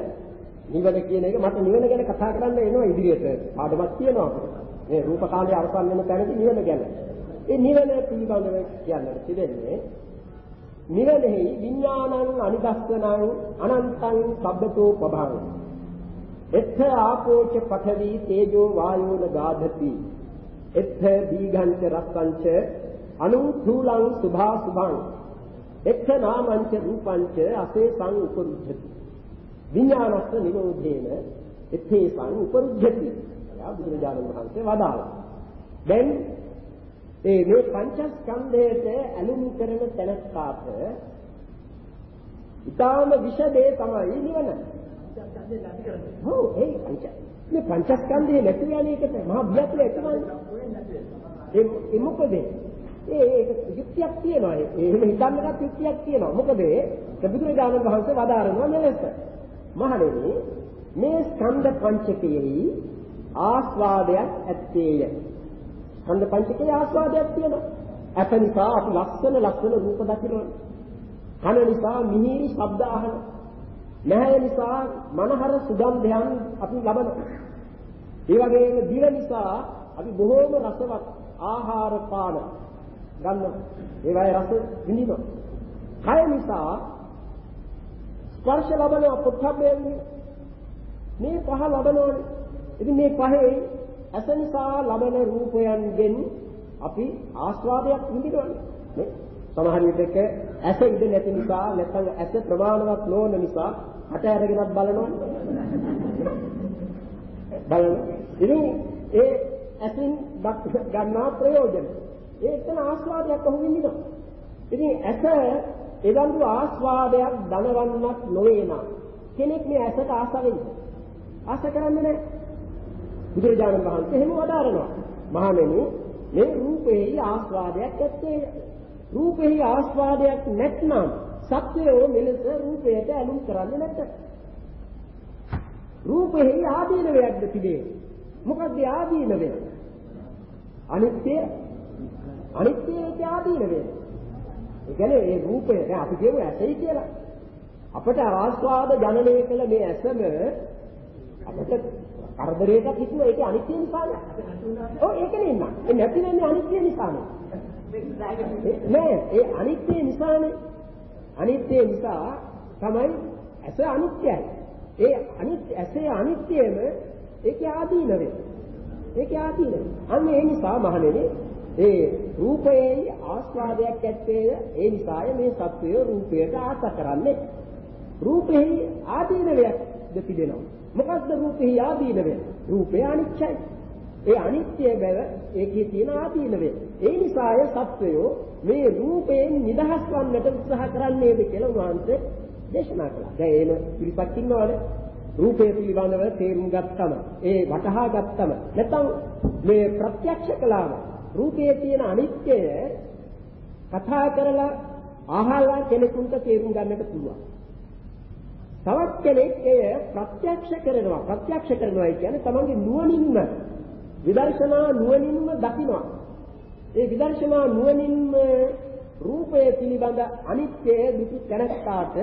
නිවන කියන එක මට නිවන ගැන කතා කරන්න එනවා ඉදිරියට. පාඩමක් තියෙනවා මේ රූප කාලයේ අවසන් වෙන තැනදී නිවන ගැන. ඒ නිවන පිළිබඳව කියන්නට තිබෙන්නේ නිවනෙහි විඥානං අනිදස්සනං අනන්තං සබ්බතෝ පභං එත්ථ ආපෝච පඨවි තේජෝ වායෝන ගාධති. එත්ථ දීඝංච රස්සංච අනුථූලං සුභා සුභං. එත්ථ නාමංච රූපංච අසේසං උපරුද්ධති. විඥානස්ස නිරෝධේන එත්තේසං උපරුද්ධති. යා බුදුරජාණන් වහන්සේ වදාළා. දැන් ඒ මේ පංචස්කන්ධයට ඇලුම් කරන තැනස්කාට ඊටාම විෂදේ තමයි නිවන. ඔව් ඒ පංච මේ පංචස්කන්ධේ නැති යන එකට මහා බියත්ල එකමයි. ඒ මොකද ඒ ඒක යුක්තියක් තියෙනවා. එහෙම හිතන්නකට යුක්තියක් තියෙනවා. මොකද බුදුරජාණන් වහන්සේ වදාරනවා මෙලෙස. මහණෙනි මේ ස්කන්ධ පංචකයෙහි ආස්වාදයක් ඇත්තේය. ස්කන්ධ පංචකයේ ආස්වාදයක් තියෙනවා. ඇස නිසා අපි ලස්සන ලස්සන රූප දකිනවා. කන නිසා මිහිරි ශබ්ද අහනවා. නැහැ නිසා මනහර සුගන්ධයන් අපි ලබනවා. ඒ වගේම දිව නිසා අපි බොහෝම රසවත් ආහාර පාන ගන්නවා. ඒවායේ රස විඳිනවා. කය නිසා ස්පර්ශ ලබන පොට්ටබ්බයෙන් මේ පහ ලබනෝනේ. ඉතින් මේ පහේ ඇස නිසා ලබන රූපයන්ගෙන් අපි ආස්වාදයක් විඳිනවනේ. නේ? සමහර විටක ඇස ඉඳ නැති නිසා නැත්නම් ඇස ප්‍රමාණවත් නොවන නිසා අට අරගෙනත් බලනවනේ බලන ඉතින් ඒ ඇසින් ගන්නා ප්‍රයෝජන. ඒකන ආස්වාදයක් ඔහු විඳිනවා. ඉතින් ඇස එවන්දු ආස්වාදයක් දනවන්නක් නොවේ නම් කෙනෙක් මේ ඇසට ආස වෙන්නේ. ආස කරන්නේ නැහැ. බුදුරජාණන් වහන්සේ එහෙම වදාරනවා. මහණෙනි මේ රූපේහි ආස්වාදයක් ඇත්තේ. රූපේහි ආස්වාදයක් නැත්නම් සත්‍යෝ මෙලෙස රූපයට ඇලුම් කරන්නේ නැත. රූපෙහි ආදීනවයක්ද තිබේ. මොකක්ද ආදීනවය? අනිත්‍ය අනිත්‍යයේ ආදීනවය. ඒ කියන්නේ මේ රූපය දැන් අපි කියමු ඇසයි කියලා. අපට ආස්වාද ජනනය කළ මේ ඇසම අපට කරදරයකට හිතුවා ඒක අනිත්‍ය නිසානේ. ඔව් ඒකනේ නෑ. ඒ නැති වෙන්නේ අනිත්‍ය නිසානේ. නෑ ඒ අනිත්‍ය නිසානේ. අනිත්‍ය නිසා තමයි ඇස අනිත්‍යයි. ඒ අනිත්‍ය ඇසේ අනිත්‍යම ඒකේ ආදීනවේ. ඒකේ ආදීනවේ. අන්න ඒ නිසා මහණෙනි ඒ රූපයේ ආස්වාදයක් ඇත්තේ ඒ නිසාය මේ සත්වය රූපයට ආස කරන්නේ. රූපෙහි ආදීනවයක් දෙතිබෙනවා. මොකද්ද රූපෙහි ආදීනවය? රූපය අනිත්‍යයි. ඒ අනිත්‍ය බව ඒකේ තියෙන ආදීනවය. ඒ නිසාය සත්වයෝ මේ රූපයෙන් නිදහස් වන්නට උත්සාහ කරන්නේද කියලා උන්වහන්සේ දේශනා කළා. දැන් එහෙම පිළිපත් ඉන්නවනේ. රූපය පිළිබඳව තේරුම් ගත්තම ඒ වටහා ගත්තම නැත්නම් මේ ප්‍රත්‍යක්ෂ කළාම රූපයේ තියෙන අනිත්‍යය කතා කරලා අහලා කෙනෙකුට තේරුම් ගන්නට පුළුවන්. තවත් කෙනෙක් එය ප්‍රත්‍යක්ෂ කරනවා. ප්‍රත්‍යක්ෂ කරනවා කියන්නේ තමන්ගේ නුවණින්ම විදර්ශනා නුවණින්ම දකිනවා. ඒ විදර්ශනා නුවණින්ම රූපය පිළිබඳ අනිත්‍ය දුටු තැනට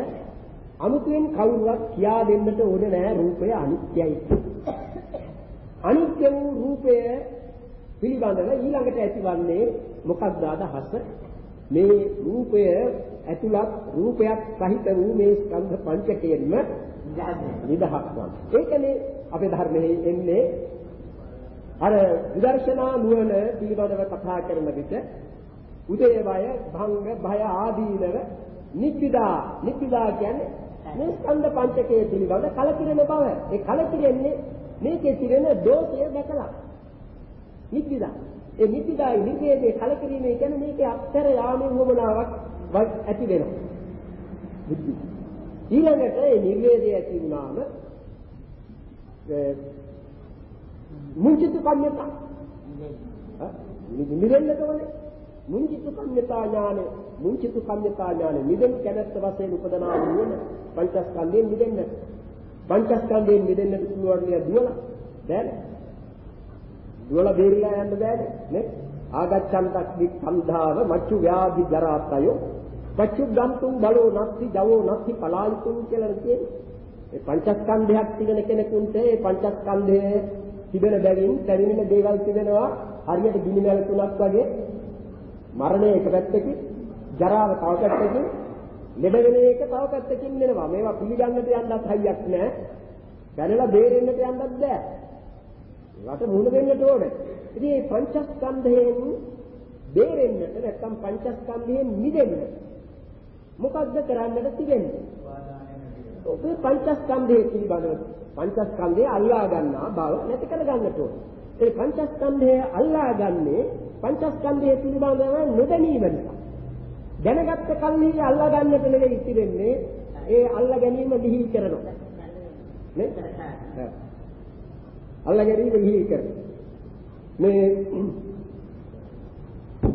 අමුතුවෙන් කවුරුවත් කියා දෙන්නට ඕනේ නැහැ රූපය අනිත්‍යයි. අනිත්‍ය වූ රූපය පිළිබඳව ඊළඟට ඇතිවන්නේ මොකක්ද අදහස? මේ රූපය ඇතුළත් රූපයක් සහිත වූ මේ ස්කන්ධ පංචකයෙන්ම නිදහස් වන. ඒකනේ අපේ ධර්මයේ එන්නේ අර විදර්ශනා නුවණ පිළිබඳව කතා කරන විට උදේ වය භංග භය ආදීනව නිබ්බිදා නිබ්බිදා කියන්නේ මේ ස්කන්ධ පංචකයේ පිළිබඳ කලකිරෙන බව. ඒ කලකිරෙන්නේ මේකේ තිරෙන දෝෂය දැකලා. නිබ්බිදා. ඒ නිබ්බිදායි නිර්වේදයේ කලකිරීමේ කියන්නේ මේකේ අත්තර යාමෙන් වමනාවක් ඇති වෙනවා. ඊළඟට මේ නිර්වේදය ඇති වුණාම මුංචිත නිදෙන්නට ඕනේ මුංචිත කම්යතා ඥාන මුංචිත කම්යතා ඥාන නිදෙන් කැමැත්ත වශයෙන් උපදනා නුවණ පංචස්කන්ධයෙන් නිදෙන්න පංචස්කන්ධයෙන් නිදෙන්නට පුළුවන් නේ දුවලා. දැන් දුවලා බේරිලා යන්න බෑනේ. නේ? ආගච්ඡන්තක් වික්ඛන්ධාව මච්චු ව්‍යාධි ජරාතයෝ මච්චු ගන්තුම් බලෝ නත්ති දවෝ නත්ති පලායිතුම් කියලා කියන්නේ ඒ පංචස්කන්ධයක් තිබෙන කෙනෙකුට ඒ පංචස්කන්ධයේ තිබෙන බැවින් දැනෙන දේවල් තිබෙනවා. හරියට ගිනි මැල තුනක් වගේ. මරණය එක පැත්තකින් ජරාව තව පැත්තකින් ලෙඩ වෙන එක තව පැත්තකින් වෙනවා මේවා පිළිගන්නට යන්නත් හයියක් නැහැ දැනලා බේරෙන්නට යන්නත් බෑ. ඒවට මුහුණ දෙන්නට ඕනේ ඉතින් මේ පංචස්කන්ධයෙන් බේරෙන්නට නැත්නම් පංචස්කන්ධයෙන් මිදෙන්න මොකද්ද කරන්නට තිබෙන්නේ ඔබේ පංචස්කන්ධයේ පිළිබඳව පංචස්කන්ධය අල්ලා ගන්නා බව නැති කර ගන්නට ඕනේ. ඒ පංචස්කන්ධය අල්ලාගන්නේ පංචස්කන්ධයේ පිළිබඳව නොදැනීම නිසා. දැනගත්ත කල්හි අල්ලා ගන්නට නෙවෙයි ඉතිරෙන්නේ ඒ අල්ලා ගැනීම ලිහිල් කරනවා. නේ? අල්ලා ගැනීම ලිහිල් කරනවා. මේ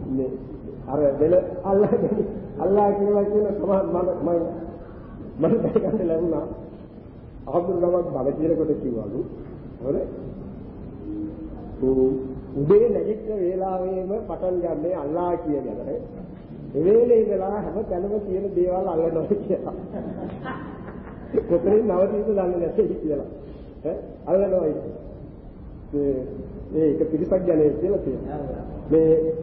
මේ අර වෙන අල්ලා ගැනීම අල්ලා කියලා කියන මම මම මම දැනගන්න ලැබුණා. ආහුරුණවක් බල කියනකොට කිව්වලු. හරි උදේ නැගිට වේලාවෙම පටන් ගන්නේ අල්ලා කියන එකට. ඒ වේලේ ඉඳලා හැම තැනම තියෙන දේවල් අල්ලනවා කියලා. කොතනින් නවතිනද දන්නේ නැtei කියලා. ඈ අල්ලනවා ඒ ඒක පිළිපැග්ගනේ කියලා තියෙනවා. මේ